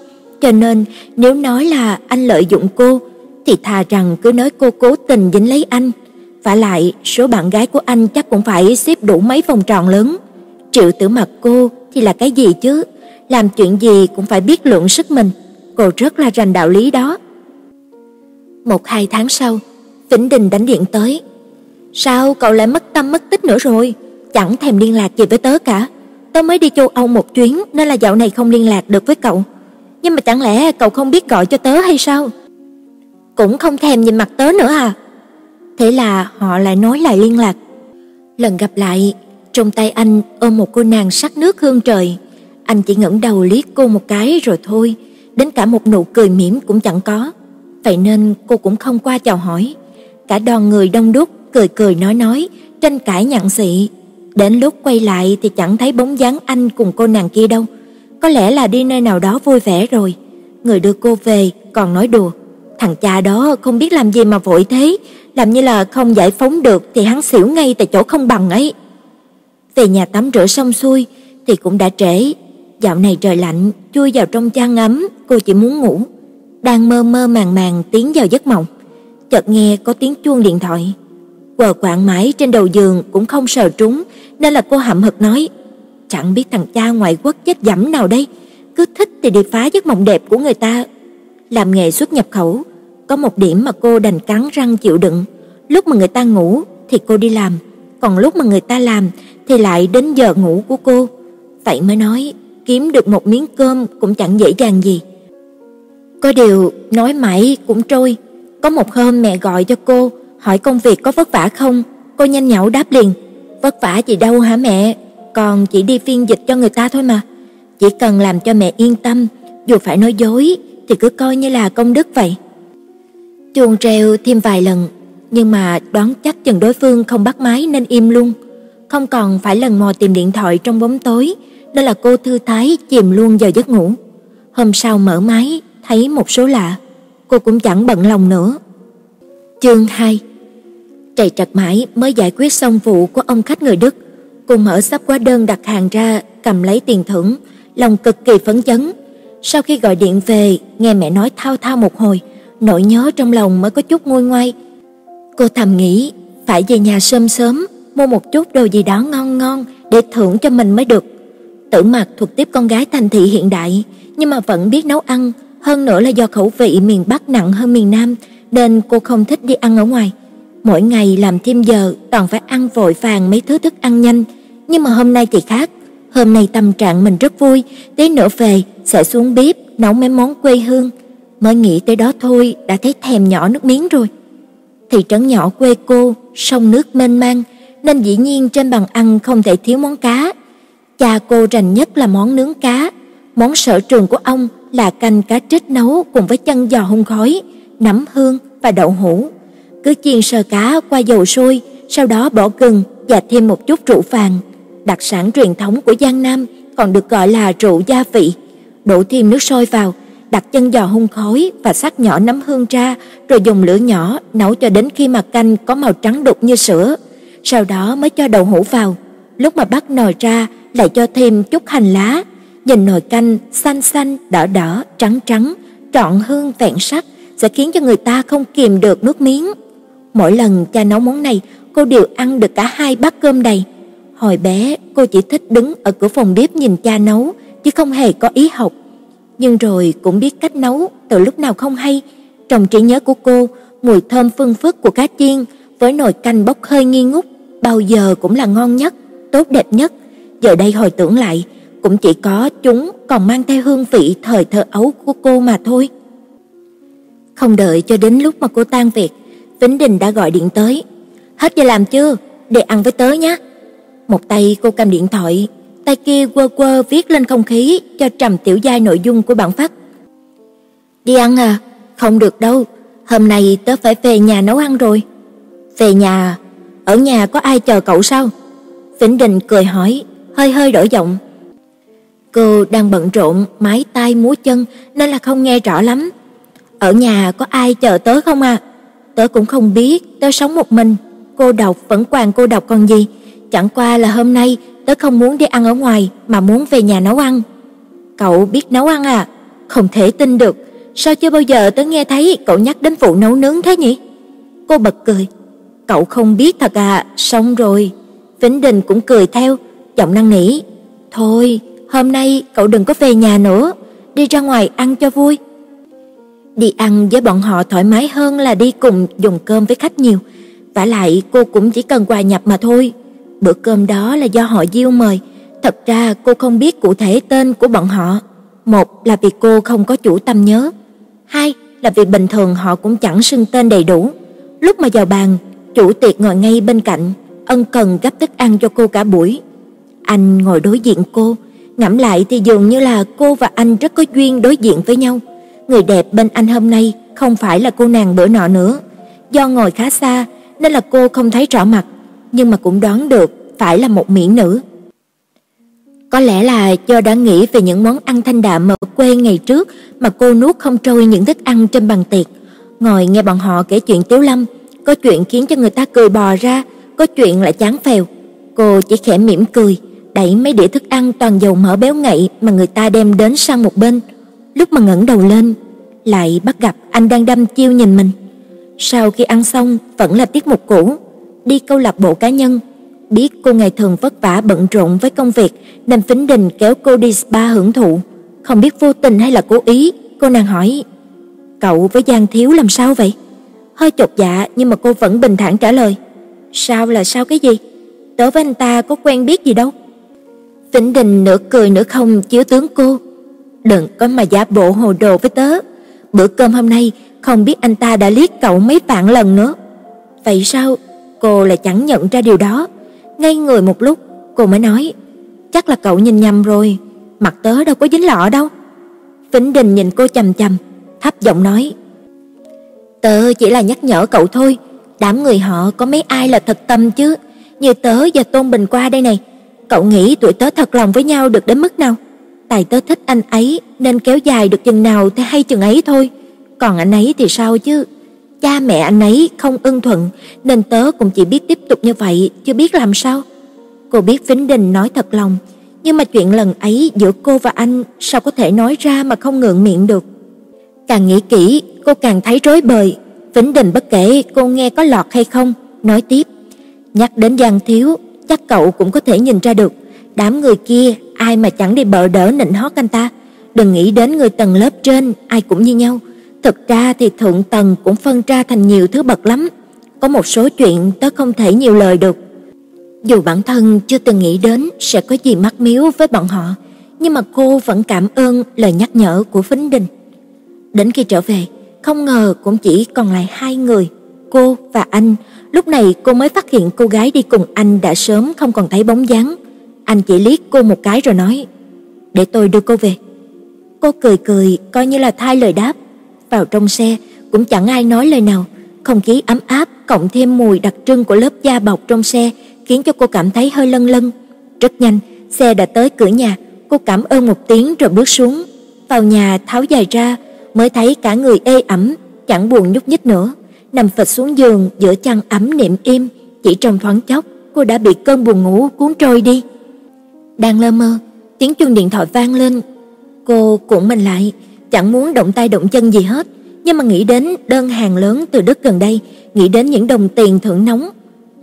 Cho nên, nếu nói là anh lợi dụng cô, thì thà rằng cứ nói cô cố tình dính lấy anh. Vả lại, số bạn gái của anh chắc cũng phải xếp đủ mấy vòng tròn lớn. Triệu Tử Mặc cô thì là cái gì chứ? Làm chuyện gì cũng phải biết lượng sức mình. Cô rất là rành đạo lý đó. Một hai tháng sau, Vĩnh Đình đánh điện tới. Sao cậu lại mất tâm mất tích nữa rồi? Chẳng thèm liên lạc gì với tớ cả. Tớ mới đi châu Âu một chuyến nên là dạo này không liên lạc được với cậu. Nhưng mà chẳng lẽ cậu không biết gọi cho tớ hay sao? Cũng không thèm nhìn mặt tớ nữa à? Thế là họ lại nói lại liên lạc. Lần gặp lại, trong tay anh ôm một cô nàng sắc nước hương trời. Anh chỉ ngẩng đầu liếc cô một cái rồi thôi, đến cả một nụ cười mỉm cũng chẳng có. Vậy nên cô cũng không qua chào hỏi. Cả đoàn người đông đúc cười cười nói nói, tranh cãi nhặng xị. Đến lúc quay lại thì chẳng thấy bóng dáng anh cùng cô nàng kia đâu. Có lẽ là đi nơi nào đó vui vẻ rồi. Người đưa cô về còn nói đùa, thằng cha đó không biết làm gì mà vội thế, làm như là không giải phóng được thì hắn xỉu ngay tại chỗ không bằng ấy. Về nhà tắm rửa xong xuôi thì cũng đã trễ, dạo này trời lạnh, chui vào trong chăn ấm, cô chỉ muốn ngủ. Đang mơ mơ màng màng tiến vào giấc mộng, chợt nghe có tiếng chuông điện thoại. Quờ quạng mãi trên đầu giường cũng không sờ trúng, nên là cô hậm hực nói: "Chẳng biết thằng cha ngoại quốc chết dẫm nào đây, cứ thích thì đi phá giấc mộng đẹp của người ta." Làm nghề xuất nhập khẩu, có một điểm mà cô đành cắn răng chịu đựng, lúc mà người ta ngủ thì cô đi làm, còn lúc mà người ta làm thì lại đến giờ ngủ của cô. Vậy mới nói, kiếm được một miếng cơm cũng chẳng dễ dàng gì. Có điều nói mãi cũng trôi, có một hôm mẹ gọi cho cô, hỏi công việc có vất vả không, cô nhanh nhảu đáp liền, vất vả gì đâu hả mẹ, còn chỉ đi phiên dịch cho người ta thôi mà. Chỉ cần làm cho mẹ yên tâm, dù phải nói dối thì cứ coi như là công đức vậy. Chuông reo thêm vài lần, nhưng mà đoán chắc chừng đối phương không bắt máy nên im luôn, không còn phải lần mò tìm điện thoại trong bóng tối, nên là cô thư thái chìm luôn vào giấc ngủ. Hôm sau mở máy, thấy một số lạ, cô cũng chẳng bận lòng nữa. Chương 2 Trầy trật mãi mới giải quyết xong vụ của ông khách người Đức. Cô mở sắp hóa đơn đặt hàng ra, cầm lấy tiền thưởng, lòng cực kỳ phấn chấn. Sau khi gọi điện về, nghe mẹ nói thao thao một hồi, nỗi nhớ trong lòng mới có chút nguôi ngoai. Cô thầm nghĩ, phải về nhà sớm sớm, mua một chút đồ gì đó ngon ngon để thưởng cho mình mới được. Tử Mặc thuộc tiếp con gái thành thị hiện đại, nhưng mà vẫn biết nấu ăn, hơn nữa là do khẩu vị miền Bắc nặng hơn miền Nam, nên cô không thích đi ăn ở ngoài. Mỗi ngày làm thêm giờ toàn phải ăn vội vàng mấy thứ thức ăn nhanh, nhưng mà hôm nay thì khác. Hôm nay tâm trạng mình rất vui, tí nữa về sẽ xuống bếp nấu mấy món quê hương. Mới nghĩ tới đó thôi đã thấy thèm nhỏ nước miếng rồi. Thị trấn nhỏ quê cô, sông nước mênh mang, nên dĩ nhiên trên bàn ăn không thể thiếu món cá. Cha cô rành nhất là món nướng cá, món sở trường của ông là canh cá trích nấu cùng với chân giò hun khói, nấm hương và đậu hũ. Cứ chiên sơ cá qua dầu sôi, sau đó bỏ gừng và thêm một chút rượu vàng. Đặc sản truyền thống của Giang Nam còn được gọi là rượu gia vị. Đổ thêm nước sôi vào, đặt chân giò hun khói và sắc nhỏ nấm hương ra, rồi dùng lửa nhỏ nấu cho đến khi mà canh có màu trắng đục như sữa. Sau đó mới cho đậu hũ vào. Lúc mà bắt nồi ra, lại cho thêm chút hành lá. Nhìn nồi canh xanh xanh, đỏ đỏ, trắng trắng, trọn hương vẹn sắc sẽ khiến cho người ta không kìm được nước miếng. Mỗi lần cha nấu món này, cô đều ăn được cả hai bát cơm đầy. Hồi bé, cô chỉ thích đứng ở cửa phòng bếp nhìn cha nấu, chứ không hề có ý học. Nhưng rồi cũng biết cách nấu từ lúc nào không hay. Trong trí nhớ của cô, mùi thơm phương phức của cá chiên với nồi canh bốc hơi nghi ngút bao giờ cũng là ngon nhất, tốt đẹp nhất. Giờ đây hồi tưởng lại, cũng chỉ có chúng còn mang theo hương vị thời thơ ấu của cô mà thôi. Không đợi cho đến lúc mà cô tan việc, Vĩnh Đình đã gọi điện tới. "Hết giờ làm chưa? Để ăn với tớ nhé." Một tay cô cầm điện thoại, tay kia quơ quơ viết lên không khí cho Trầm Tiểu Giai nội dung của bản phát. "Đi ăn à? Không được đâu, hôm nay tớ phải về nhà nấu ăn rồi." "Về nhà? Ở nhà có ai chờ cậu sao?" Vĩnh Đình cười hỏi, hơi hơi đổi giọng. Cô đang bận rộn, mái tay múa chân nên là không nghe rõ lắm. Ở nhà có ai chờ tớ không à? Tớ cũng không biết, tớ sống một mình, cô độc vẫn còn cô độc còn gì. Chẳng qua là hôm nay tớ không muốn đi ăn ở ngoài mà muốn về nhà nấu ăn. Cậu biết nấu ăn à? Không thể tin được, sao chưa bao giờ tớ nghe thấy cậu nhắc đến vụ nấu nướng thế nhỉ? Cô bật cười. Cậu không biết thật à, xong rồi. Vĩnh Đình cũng cười theo, giọng năn nỉ. Thôi, hôm nay cậu đừng có về nhà nữa, đi ra ngoài ăn cho vui. Đi ăn với bọn họ thoải mái hơn là đi cùng dùng cơm với khách nhiều. Vả lại cô cũng chỉ cần quà nhập mà thôi. Bữa cơm đó là do họ Diêu mời, thật ra cô không biết cụ thể tên của bọn họ. Một là vì cô không có chủ tâm nhớ, hai là vì bình thường họ cũng chẳng xưng tên đầy đủ. Lúc mà vào bàn, chủ tiệc ngồi ngay bên cạnh, ân cần gấp thức ăn cho cô cả buổi. Anh ngồi đối diện cô, ngẫm lại thì dường như là cô và anh rất có duyên đối diện với nhau. Người đẹp bên anh hôm nay không phải là cô nàng bữa nọ nữa. Do ngồi khá xa nên là cô không thấy rõ mặt, nhưng mà cũng đoán được phải là một mỹ nữ. Có lẽ là do đã nghĩ về những món ăn thanh đạm ở quê ngày trước mà cô nuốt không trôi những thức ăn trên bàn tiệc. Ngồi nghe bọn họ kể chuyện Tiếu Lâm, có chuyện khiến cho người ta cười bò ra, có chuyện lại chán phèo. Cô chỉ khẽ mỉm cười, đẩy mấy đĩa thức ăn toàn dầu mỡ béo ngậy mà người ta đem đến sang một bên. Lúc mà ngẩng đầu lên, lại bắt gặp anh đang đăm chiêu nhìn mình. Sau khi ăn xong vẫn là tiết mục cũ, đi câu lạc bộ cá nhân. Biết cô ngày thường vất vả bận rộn với công việc nên Phính Đình kéo cô đi spa hưởng thụ, không biết vô tình hay là cố ý, cô nàng hỏi: "Cậu với Giang Thiếu làm sao vậy?" Hơi chột dạ nhưng mà cô vẫn bình thản trả lời: "Sao là sao cái gì? Tớ với anh ta có quen biết gì đâu." Vĩnh Đình nửa cười nửa không chiếu tướng cô. "Đừng có mà giả bộ hồ đồ với tớ, bữa cơm hôm nay không biết anh ta đã liếc cậu mấy vạn lần nữa." Vậy sao? Cô lại chẳng nhận ra điều đó. Ngay người một lúc, cô mới nói: "Chắc là cậu nhìn nhầm rồi, mặt tớ đâu có dính lọ đâu." Vĩnh Đình nhìn cô chằm chằm, thấp giọng nói: "Tớ chỉ là nhắc nhở cậu thôi, đám người họ có mấy ai là thật tâm chứ, như tớ và Tôn Bình qua đây này, cậu nghĩ tụi tớ thật lòng với nhau được đến mức nào? Tại tớ thích anh ấy nên kéo dài được chừng nào thì hay chừng ấy thôi, còn anh ấy thì sao chứ? Cha mẹ anh ấy không ưng thuận nên tớ cũng chỉ biết tiếp tục như vậy, chưa biết làm sao." Cô biết Vĩnh Đình nói thật lòng, nhưng mà chuyện lần ấy giữa cô và anh sao có thể nói ra mà không ngượng miệng được. Càng nghĩ kỹ, cô càng thấy rối bời. Vĩnh Đình bất kể cô nghe có lọt hay không, nói tiếp. Nhắc đến Giang Thiếu, chắc cậu cũng có thể nhìn ra được, đám người kia ai mà chẳng đi bợ đỡ nịnh hót anh ta. Đừng nghĩ đến người tầng lớp trên, ai cũng như nhau. Thực ra thì thượng tầng cũng phân ra thành nhiều thứ bậc lắm. Có một số chuyện tớ không thể nhiều lời được. Dù bản thân chưa từng nghĩ đến sẽ có gì mắc miếu với bọn họ, nhưng mà cô vẫn cảm ơn lời nhắc nhở của Phính Đình. Đến khi trở về, không ngờ cũng chỉ còn lại hai người, cô và anh. Lúc này cô mới phát hiện cô gái đi cùng anh đã sớm không còn thấy bóng dáng. Anh chỉ liếc cô một cái rồi nói: "Để tôi đưa cô về." Cô cười cười coi như là thay lời đáp. Vào trong xe cũng chẳng ai nói lời nào, không khí ấm áp cộng thêm mùi đặc trưng của lớp da bọc trong xe khiến cho cô cảm thấy hơi lân lân. Rất nhanh, xe đã tới cửa nhà, cô cảm ơn một tiếng rồi bước xuống. Vào nhà tháo giày ra, mới thấy cả người ê ẩm, chẳng buồn nhúc nhích nữa, nằm phịch xuống giường giữa chăn ấm niệm im, chỉ trong thoáng chốc, cô đã bị cơn buồn ngủ cuốn trôi đi. Đang lơ mơ, tiếng chuông điện thoại vang lên. Cô cũng mình lại, chẳng muốn động tay động chân gì hết, nhưng mà nghĩ đến đơn hàng lớn từ Đức gần đây, nghĩ đến những đồng tiền thưởng nóng.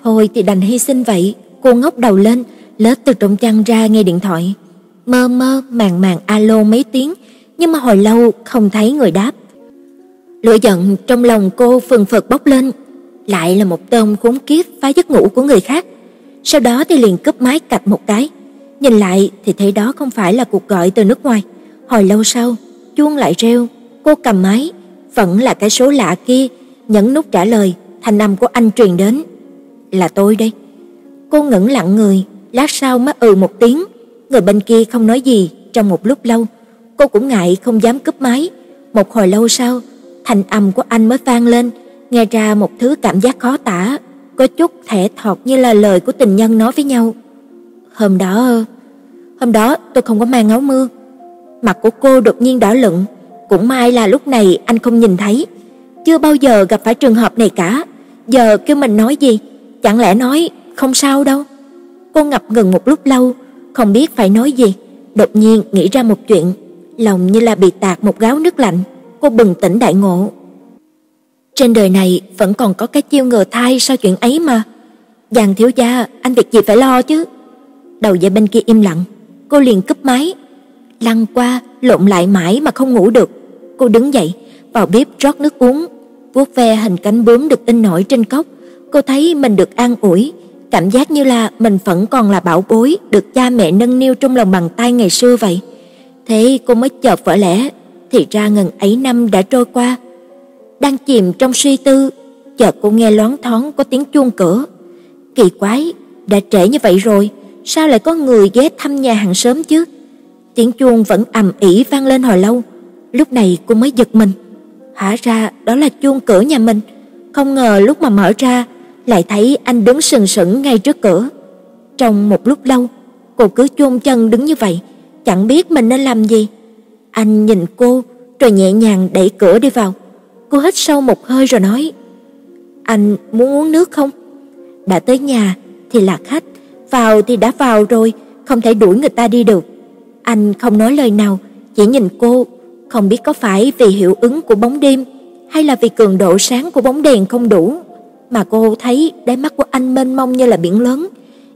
Thôi thì đành hy sinh vậy, cô ngóc đầu lên, lết từ trong chăn ra nghe điện thoại. Mơ mơ màng màng alo mấy tiếng, nhưng mà hồi lâu không thấy người đáp. Lửa giận trong lòng cô phừng phật bốc lên, lại là một tên khốn kiếp phá giấc ngủ của người khác. Sau đó thì liền cúp máy cạch một cái. Nhìn lại thì thấy đó không phải là cuộc gọi từ nước ngoài. Hồi lâu sau, chuông lại reo, cô cầm máy, vẫn là cái số lạ kia, nhấn nút trả lời, thanh âm của anh truyền đến. "Là tôi đây." Cô ngẩn lặng người, lát sau mới ừ một tiếng. Người bên kia không nói gì trong một lúc lâu, cô cũng ngại không dám cúp máy. Một hồi lâu sau, thanh âm của anh mới vang lên, nghe ra một thứ cảm giác khó tả, có chút thẻ thọt như là lời của tình nhân nói với nhau. Hôm đó, hôm đó tôi không có mang áo mưa. Mặt của cô đột nhiên đỏ lựng, cũng may là lúc này anh không nhìn thấy. Chưa bao giờ gặp phải trường hợp này cả. Giờ kêu mình nói gì? Chẳng lẽ nói không sao đâu? Cô ngập ngừng một lúc lâu, không biết phải nói gì. Đột nhiên nghĩ ra một chuyện, lòng như là bị tạt một gáo nước lạnh. Cô bừng tỉnh đại ngộ. Trên đời này vẫn còn có cái chiêu ngừa thai sau chuyện ấy mà. giàng thiếu gia, anh việc gì phải lo chứ? Đầu dây bên kia im lặng, cô liền cúp máy. Lăn qua, lộn lại mãi mà không ngủ được. Cô đứng dậy, vào bếp rót nước uống, vuốt ve hình cánh bướm được in nổi trên cốc. Cô thấy mình được an ủi, cảm giác như là mình vẫn còn là bảo bối được cha mẹ nâng niu trong lòng bàn tay ngày xưa vậy. Thế cô mới chợt vỡ lẽ, thì ra ngần ấy năm đã trôi qua. Đang chìm trong suy tư, chợt cô nghe loáng thoáng có tiếng chuông cửa. Kỳ quái, đã trễ như vậy rồi, sao lại có người ghé thăm nhà hàng sớm chứ? Tiếng chuông vẫn ầm ĩ vang lên hồi lâu, lúc này cô mới giật mình. Hóa ra đó là chuông cửa nhà mình, không ngờ lúc mà mở ra lại thấy anh đứng sừng sững ngay trước cửa. Trong một lúc lâu, cô cứ chôn chân đứng như vậy, chẳng biết mình nên làm gì. Anh nhìn cô, rồi nhẹ nhàng đẩy cửa đi vào. Cô hít sâu một hơi rồi nói: "Anh muốn uống nước không?" Đã tới nhà thì là khách, vào thì đã vào rồi, không thể đuổi người ta đi được. Anh không nói lời nào, chỉ nhìn cô, không biết có phải vì hiệu ứng của bóng đêm hay là vì cường độ sáng của bóng đèn không đủ mà cô thấy đáy mắt của anh mênh mông như là biển lớn,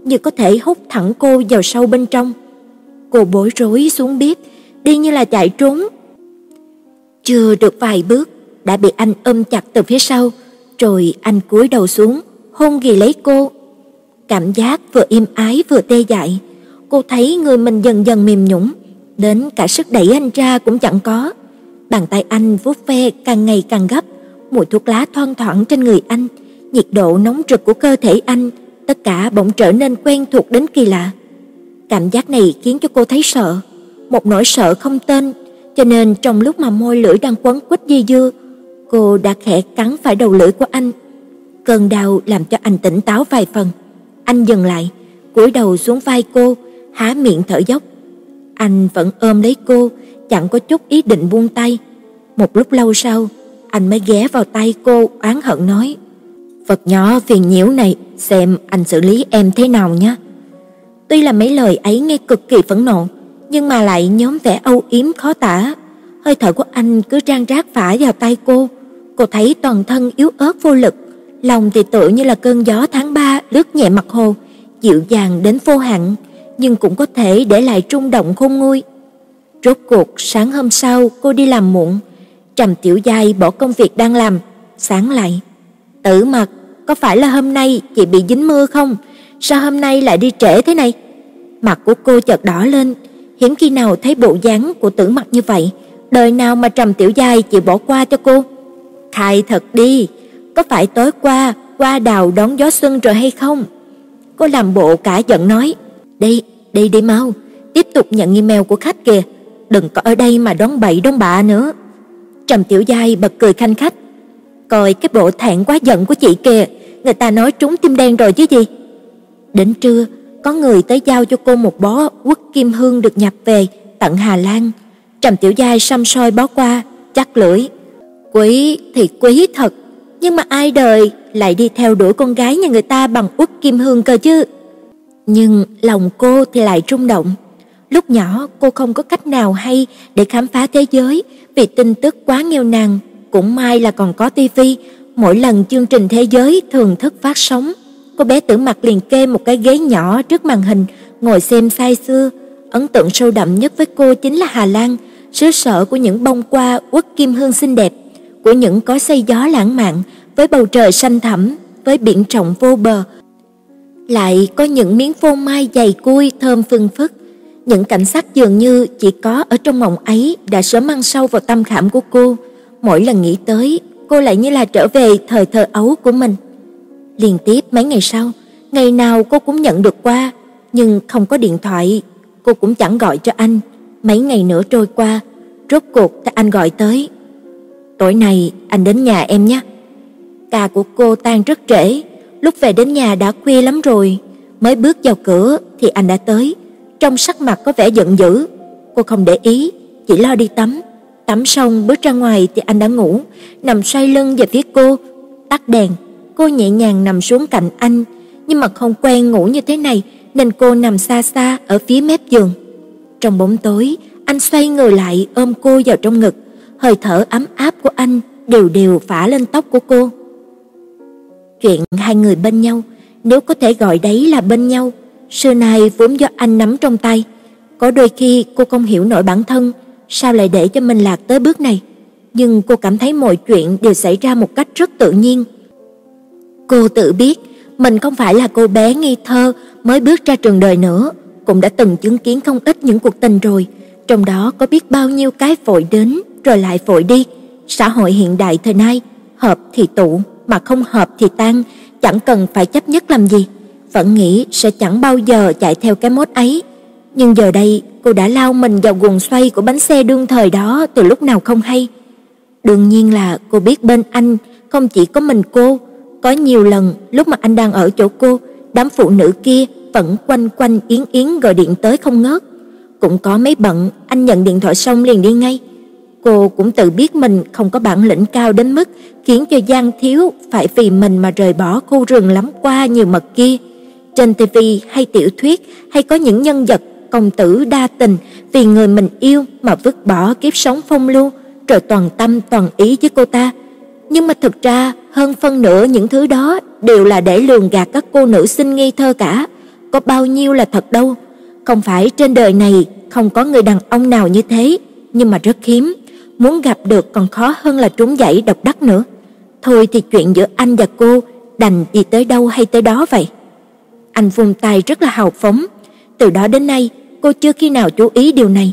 như có thể hút thẳng cô vào sâu bên trong. Cô bối rối xuống bếp, đi như là chạy trốn. Chưa được vài bước, đã bị anh ôm chặt từ phía sau, rồi anh cúi đầu xuống, hôn ghì lấy cô. Cảm giác vừa im ái vừa tê dại, cô thấy người mình dần dần mềm nhũn, đến cả sức đẩy anh ra cũng chẳng có. Bàn tay anh vuốt ve càng ngày càng gấp, mùi thuốc lá thoang thoảng trên người anh, nhiệt độ nóng rực của cơ thể anh, tất cả bỗng trở nên quen thuộc đến kỳ lạ. Cảm giác này khiến cho cô thấy sợ, một nỗi sợ không tên, cho nên trong lúc mà môi lưỡi đang quấn quýt dây dưa, cô đã khẽ cắn phải đầu lưỡi của anh. Cơn đau làm cho anh tỉnh táo vài phần. Anh dừng lại, cúi đầu xuống vai cô, há miệng thở dốc. Anh vẫn ôm lấy cô, chẳng có chút ý định buông tay. Một lúc lâu sau, anh mới ghé vào tay cô oán hận nói: "Vật nhỏ phiền nhiễu này, xem anh xử lý em thế nào nhé." Tuy là mấy lời ấy nghe cực kỳ phẫn nộ, nhưng mà lại nhóm vẻ âu yếm khó tả. Hơi thở của anh cứ rang rác phả vào tay cô, cô thấy toàn thân yếu ớt vô lực, lòng thì tựa như là cơn gió tháng ba lướt nhẹ mặt hồ, dịu dàng đến vô hạn, nhưng cũng có thể để lại rung động khôn nguôi. Rốt cuộc sáng hôm sau cô đi làm muộn, Trầm Tiểu Giai bỏ công việc đang làm, sáng lại. Tử Mặc, có phải là hôm nay chị bị dính mưa không? Sao hôm nay lại đi trễ thế này? Mặt của cô chợt đỏ lên, hiếm khi nào thấy bộ dáng của Tử Mặc như vậy, đời nào mà Trầm Tiểu Giai chịu bỏ qua cho cô. Khai thật đi, có phải tối qua qua đào đón gió xuân rồi hay không? Cô làm bộ cả giận nói, "Đi, đi đi mau, tiếp tục nhận email của khách kìa, đừng có ở đây mà đón bậy đón bạ nữa." Trầm Tiểu Giai bật cười khanh khách, "Coi cái bộ thẹn quá giận của chị kìa, người ta nói trúng tim đen rồi chứ gì." Đến trưa, có người tới giao cho cô một bó quất kim hương được nhập về tận Hà Lan. Trầm Tiểu Giai xăm soi bó qua, chắc lưỡi. Quý thì quý thật, nhưng mà ai đời lại đi theo đuổi con gái nhà người ta bằng quất kim hương cơ chứ. Nhưng lòng cô thì lại rung động. Lúc nhỏ cô không có cách nào hay để khám phá thế giới vì tin tức quá nghèo nàn, cũng may là còn có tivi, Mỗi lần chương trình thế giới thường thức phát sóng, cô bé Tử Mặc liền kê một cái ghế nhỏ trước màn hình, ngồi xem say xưa. Ấn tượng sâu đậm nhất với cô chính là Hà Lan, xứ sở của những bông hoa uất kim hương xinh đẹp, của những cối xay gió lãng mạn với bầu trời xanh thẳm, với biển rộng vô bờ. Lại có những miếng phô mai dày cui thơm phừng phức, những cảnh sắc dường như chỉ có ở trong mộng ấy đã sớm ăn sâu vào tâm khảm của cô. Mỗi lần nghĩ tới, cô lại như là trở về thời thơ ấu của mình. Liên tiếp mấy ngày sau, ngày nào cô cũng nhận được qua, nhưng không có điện thoại, cô cũng chẳng gọi cho anh. Mấy ngày nữa trôi qua, rốt cuộc thì anh gọi tới. "Tối nay anh đến nhà em nhé." Ca của cô tan rất trễ, lúc về đến nhà đã khuya lắm rồi, mới bước vào cửa thì anh đã tới, trong sắc mặt có vẻ giận dữ. Cô không để ý, chỉ lo đi tắm. Tắm xong bước ra ngoài thì anh đã ngủ, nằm xoay lưng về phía cô, tắt đèn. Cô nhẹ nhàng nằm xuống cạnh anh, nhưng mà không quen ngủ như thế này nên cô nằm xa xa ở phía mép giường. Trong bóng tối, anh xoay người lại ôm cô vào trong ngực, hơi thở ấm áp của anh đều đều phả lên tóc của cô. Chuyện hai người bên nhau, nếu có thể gọi đấy là bên nhau, xưa nay vốn do anh nắm trong tay. Có đôi khi cô không hiểu nổi bản thân, sao lại để cho mình lạc tới bước này. Nhưng cô cảm thấy mọi chuyện đều xảy ra một cách rất tự nhiên. Cô tự biết mình không phải là cô bé ngây thơ mới bước ra trường đời nữa, cũng đã từng chứng kiến không ít những cuộc tình rồi, trong đó có biết bao nhiêu cái vội đến rồi lại vội đi. Xã hội hiện đại thời nay, hợp thì tụ, mà không hợp thì tan, chẳng cần phải chấp nhất làm gì. Vẫn nghĩ sẽ chẳng bao giờ chạy theo cái mốt ấy. Nhưng giờ đây, cô đã lao mình vào guồng xoay của bánh xe đương thời đó từ lúc nào không hay. Đương nhiên là cô biết bên anh không chỉ có mình cô, có nhiều lần lúc mà anh đang ở chỗ cô, đám phụ nữ kia vẫn quanh quanh yến yến gọi điện tới không ngớt. Cũng có mấy bận, anh nhận điện thoại xong liền đi ngay. Cô cũng tự biết mình không có bản lĩnh cao đến mức khiến cho Giang Thiếu phải vì mình mà rời bỏ khu rừng lắm qua nhiều mật kia. Trên TV hay tiểu thuyết hay có những nhân vật công tử đa tình vì người mình yêu mà vứt bỏ kiếp sống phong lưu rồi toàn tâm toàn ý với cô ta. Nhưng mà thực ra hơn phân nửa những thứ đó đều là để lường gạt các cô nữ sinh nghi thơ cả. Có bao nhiêu là thật đâu. Không phải trên đời này không có người đàn ông nào như thế, nhưng mà rất hiếm muốn gặp được còn khó hơn là trốn dãy độc đắc nữa. Thôi thì chuyện giữa anh và cô đành gì tới đâu hay tới đó vậy. Anh vung tay rất là hào phóng, từ đó đến nay cô chưa khi nào chú ý điều này,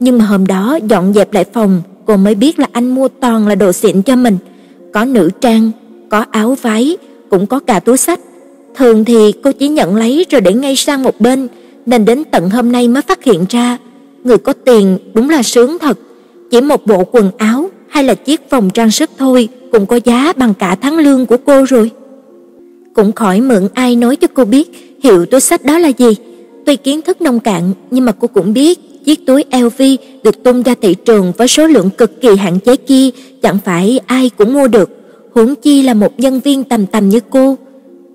nhưng mà hôm đó dọn dẹp lại phòng, cô mới biết là anh mua toàn là đồ xịn cho mình, có nữ trang, có áo váy, cũng có cả túi sách. Thường thì cô chỉ nhận lấy rồi để ngay sang một bên, nên đến tận hôm nay mới phát hiện ra, người có tiền đúng là sướng thật. Chỉ một bộ quần áo hay là chiếc vòng trang sức thôi cũng có giá bằng cả tháng lương của cô rồi. Cũng khỏi mượn ai nói cho cô biết hiệu túi sách đó là gì. Tuy kiến thức nông cạn nhưng mà cô cũng biết chiếc túi LV được tung ra thị trường với số lượng cực kỳ hạn chế kia chẳng phải ai cũng mua được, huống chi là một nhân viên tầm tầm như cô.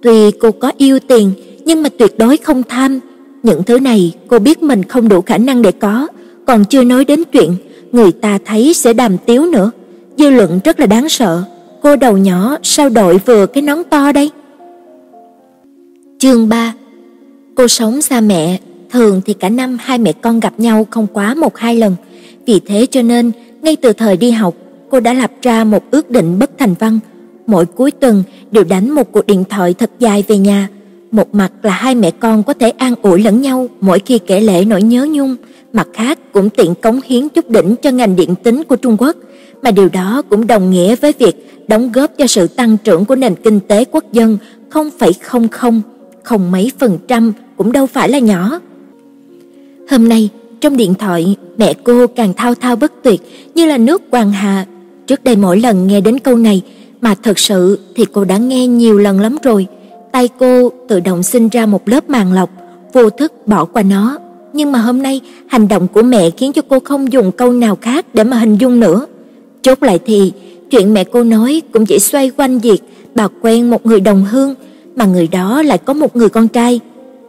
Tuy cô có yêu tiền nhưng mà tuyệt đối không tham. Những thứ này cô biết mình không đủ khả năng để có, còn chưa nói đến chuyện người ta thấy sẽ đàm tiếu nữa. Dư luận rất là đáng sợ. Cô đầu nhỏ sao đội vừa cái nón to đây? Chương 3 Cô sống xa mẹ, thường thì cả năm hai mẹ con gặp nhau không quá một hai lần. Vì thế cho nên, ngay từ thời đi học, cô đã lập ra một ước định bất thành văn. Mỗi cuối tuần đều đánh một cuộc điện thoại thật dài về nhà. Một mặt là hai mẹ con có thể an ủi lẫn nhau mỗi khi kể lễ nỗi nhớ nhung, mặt khác cũng tiện cống hiến chút đỉnh cho ngành điện tính của Trung Quốc, mà điều đó cũng đồng nghĩa với việc đóng góp cho sự tăng trưởng của nền kinh tế quốc dân 0,00 không mấy phần trăm cũng đâu phải là nhỏ. Hôm nay, trong điện thoại, mẹ cô càng thao thao bất tuyệt như là nước hoàng hà. Trước đây mỗi lần nghe đến câu này, mà thật sự thì cô đã nghe nhiều lần lắm rồi. Tay cô tự động sinh ra một lớp màng lọc, vô thức bỏ qua nó nhưng mà hôm nay hành động của mẹ khiến cho cô không dùng câu nào khác để mà hình dung nữa. Chốt lại thì chuyện mẹ cô nói cũng chỉ xoay quanh việc bà quen một người đồng hương mà người đó lại có một người con trai.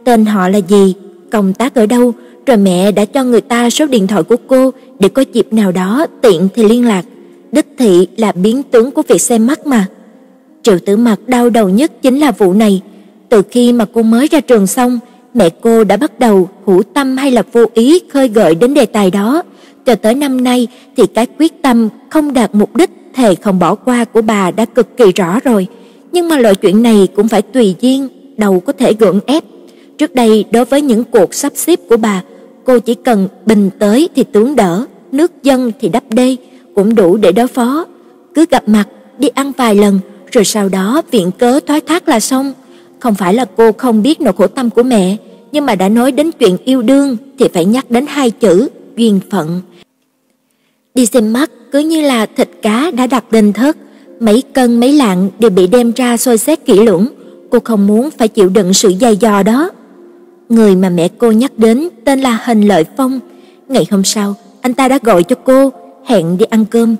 Tên họ là gì, công tác ở đâu, rồi mẹ đã cho người ta số điện thoại của cô để có dịp nào đó tiện thì liên lạc. Đích thị là biến tướng của việc xem mắt mà. Triệu Tử Mặc đau đầu nhất chính là vụ này. Từ khi mà cô mới ra trường xong, mẹ cô đã bắt đầu hữu tâm hay là vô ý khơi gợi đến đề tài đó. Cho tới năm nay thì cái quyết tâm không đạt mục đích thề không bỏ qua của bà đã cực kỳ rõ rồi. Nhưng mà loại chuyện này cũng phải tùy duyên, đâu có thể gượng ép. Trước đây đối với những cuộc sắp xếp của bà, cô chỉ cần bình tới thì tướng đỡ, nước dân thì đắp đê, cũng đủ để đối phó. Cứ gặp mặt, đi ăn vài lần, rồi sau đó viện cớ thoái thác là xong. Không phải là cô không biết nỗi khổ tâm của mẹ, nhưng mà đã nói đến chuyện yêu đương thì phải nhắc đến hai chữ duyên phận. Đi xem mắt cứ như là thịt cá đã đặt lên thớt, mấy cân mấy lạng đều bị đem ra soi xét kỹ lưỡng, cô không muốn phải chịu đựng sự dày dò đó. Người mà mẹ cô nhắc đến tên là Hình Lợi Phong. Ngày hôm sau, anh ta đã gọi cho cô, hẹn đi ăn cơm.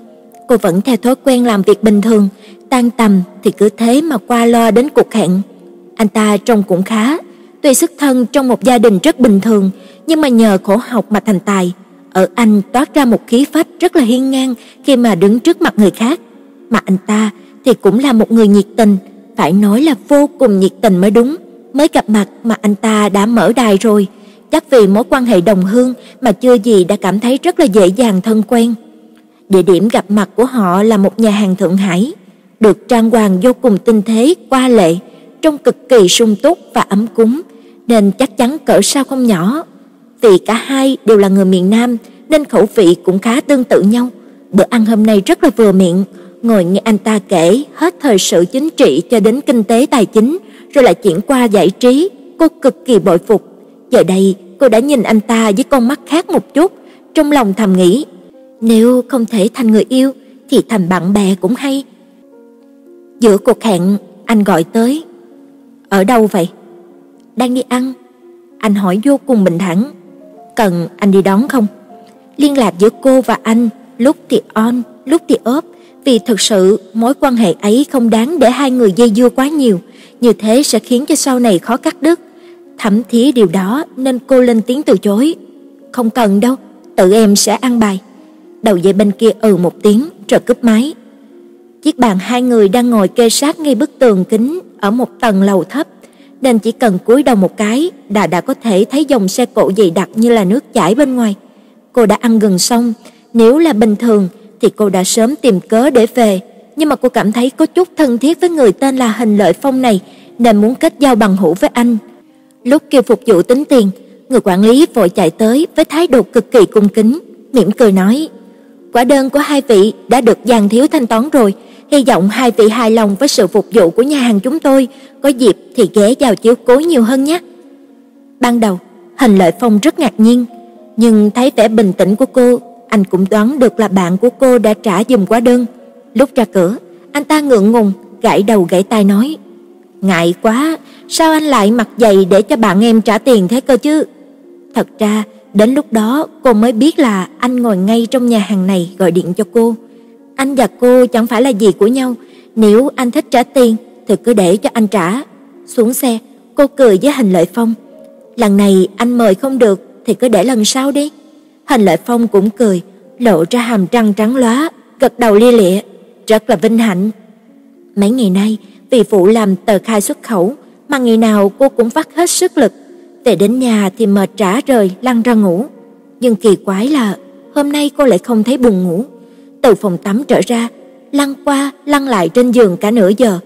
Cô vẫn theo thói quen làm việc bình thường, tan tầm thì cứ thế mà qua loa đến cuộc hẹn. Anh ta trông cũng khá, tuy xuất thân trong một gia đình rất bình thường, nhưng mà nhờ khổ học mà thành tài. Ở anh toát ra một khí phách rất là hiên ngang khi mà đứng trước mặt người khác, mà anh ta thì cũng là một người nhiệt tình, phải nói là vô cùng nhiệt tình mới đúng. Mới gặp mặt mà anh ta đã mở đài rồi, chắc vì mối quan hệ đồng hương mà chưa gì đã cảm thấy rất là dễ dàng thân quen. Địa điểm gặp mặt của họ là một nhà hàng Thượng Hải, được trang hoàng vô cùng tinh tế, qua lệ, trông cực kỳ sung túc và ấm cúng, nên chắc chắn cỡ sao không nhỏ. Vì cả hai đều là người miền Nam nên khẩu vị cũng khá tương tự nhau. Bữa ăn hôm nay rất là vừa miệng, ngồi nghe anh ta kể hết thời sự chính trị cho đến kinh tế tài chính, rồi lại chuyển qua giải trí, cô cực kỳ bội phục. Giờ đây, cô đã nhìn anh ta với con mắt khác một chút, trong lòng thầm nghĩ, nếu không thể thành người yêu thì thành bạn bè cũng hay. Giữa cuộc hẹn, anh gọi tới. "Ở đâu vậy?" "Đang đi ăn." Anh hỏi vô cùng bình thản. "Cần anh đi đón không?" Liên lạc giữa cô và anh lúc thì on, lúc thì off, vì thực sự mối quan hệ ấy không đáng để hai người dây dưa quá nhiều, như thế sẽ khiến cho sau này khó cắt đứt. Thẩm thí điều đó nên cô lên tiếng từ chối. "Không cần đâu, tự em sẽ ăn bài." Đầu dây bên kia ừ một tiếng rồi cúp máy. Chiếc bàn hai người đang ngồi kê sát ngay bức tường kính ở một tầng lầu thấp, nên chỉ cần cúi đầu một cái đã đã có thể thấy dòng xe cộ dày đặc như là nước chảy bên ngoài. Cô đã ăn gần xong, nếu là bình thường thì cô đã sớm tìm cớ để về, nhưng mà cô cảm thấy có chút thân thiết với người tên là Hình Lợi Phong này nên muốn kết giao bằng hữu với anh. Lúc kêu phục vụ tính tiền, người quản lý vội chạy tới với thái độ cực kỳ cung kính, mỉm cười nói: "Quả đơn của hai vị đã được dàn thiếu thanh toán rồi, hy vọng hai vị hài lòng với sự phục vụ của nhà hàng chúng tôi, có dịp thì ghé vào chiếu cố nhiều hơn nhé." Ban đầu, Hình Lợi Phong rất ngạc nhiên, nhưng thấy vẻ bình tĩnh của cô, anh cũng đoán được là bạn của cô đã trả giùm quá đơn. Lúc ra cửa, anh ta ngượng ngùng, gãi đầu gãi tai nói: "Ngại quá, sao anh lại mặc dày để cho bạn em trả tiền thế cơ chứ?" Thật ra, đến lúc đó cô mới biết là anh ngồi ngay trong nhà hàng này gọi điện cho cô. Anh và cô chẳng phải là gì của nhau, nếu anh thích trả tiền thì cứ để cho anh trả. Xuống xe, cô cười với Hình Lợi Phong. Lần này anh mời không được thì cứ để lần sau đi. Hành Lợi Phong cũng cười, lộ ra hàm răng trắng lóa, gật đầu lia lịa, rất là vinh hạnh. Mấy ngày nay, vì phụ làm tờ khai xuất khẩu, mà ngày nào cô cũng vắt hết sức lực. Về đến nhà thì mệt rã rời lăn ra ngủ. Nhưng kỳ quái là hôm nay cô lại không thấy buồn ngủ. Từ phòng tắm trở ra, lăn qua lăn lại trên giường cả nửa giờ,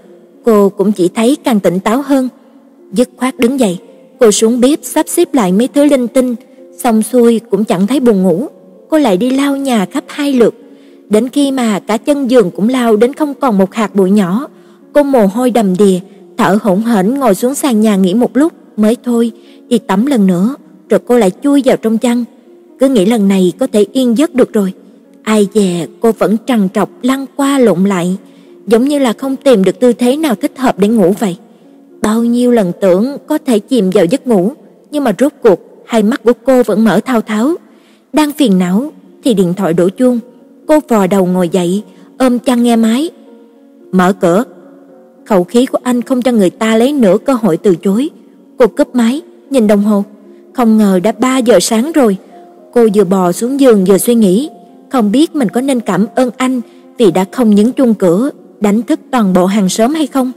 cô cũng chỉ thấy càng tỉnh táo hơn. Dứt khoát đứng dậy, cô xuống bếp sắp xếp lại mấy thứ linh tinh, xong xuôi cũng chẳng thấy buồn ngủ, cô lại đi lau nhà khắp hai lượt, đến khi mà cả chân giường cũng lau đến không còn một hạt bụi nhỏ, cô mồ hôi đầm đìa, thở hổn hển ngồi xuống sàn nhà nghỉ một lúc mới thôi, đi tắm lần nữa, rồi cô lại chui vào trong chăn, cứ nghĩ lần này có thể yên giấc được rồi. Ai dè cô vẫn trằn trọc lăn qua lộn lại, giống như là không tìm được tư thế nào thích hợp để ngủ vậy. Bao nhiêu lần tưởng có thể chìm vào giấc ngủ, nhưng mà rốt cuộc hai mắt của cô vẫn mở thao tháo. Đang phiền não thì điện thoại đổ chuông, cô vò đầu ngồi dậy, ôm chăn nghe máy. Mở cửa. Khẩu khí của anh không cho người ta lấy nửa cơ hội từ chối. Cô cúp máy, nhìn đồng hồ, không ngờ đã 3 giờ sáng rồi. Cô vừa bò xuống giường vừa suy nghĩ, không biết mình có nên cảm ơn anh vì đã không nhấn chuông cửa, đánh thức toàn bộ hàng xóm hay không?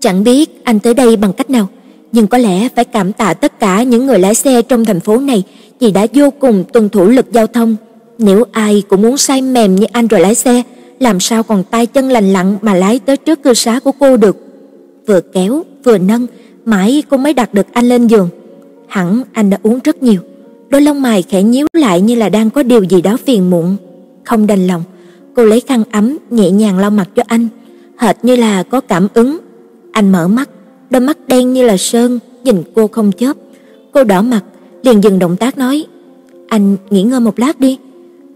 Chẳng biết anh tới đây bằng cách nào, nhưng có lẽ phải cảm tạ tất cả những người lái xe trong thành phố này vì đã vô cùng tuân thủ luật giao thông. Nếu ai cũng muốn say mềm như anh rồi lái xe, làm sao còn tay chân lành lặn mà lái tới trước cư xá của cô được. Vừa kéo, vừa nâng, mãi cô mới đặt được anh lên giường. Hẳn anh đã uống rất nhiều. Đôi lông mày khẽ nhíu lại như là đang có điều gì đó phiền muộn, không đành lòng. Cô lấy khăn ấm nhẹ nhàng lau mặt cho anh, hệt như là có cảm ứng. Anh mở mắt, đôi mắt đen như là sơn nhìn cô không chớp. Cô đỏ mặt, liền dừng động tác nói: "Anh nghỉ ngơi một lát đi."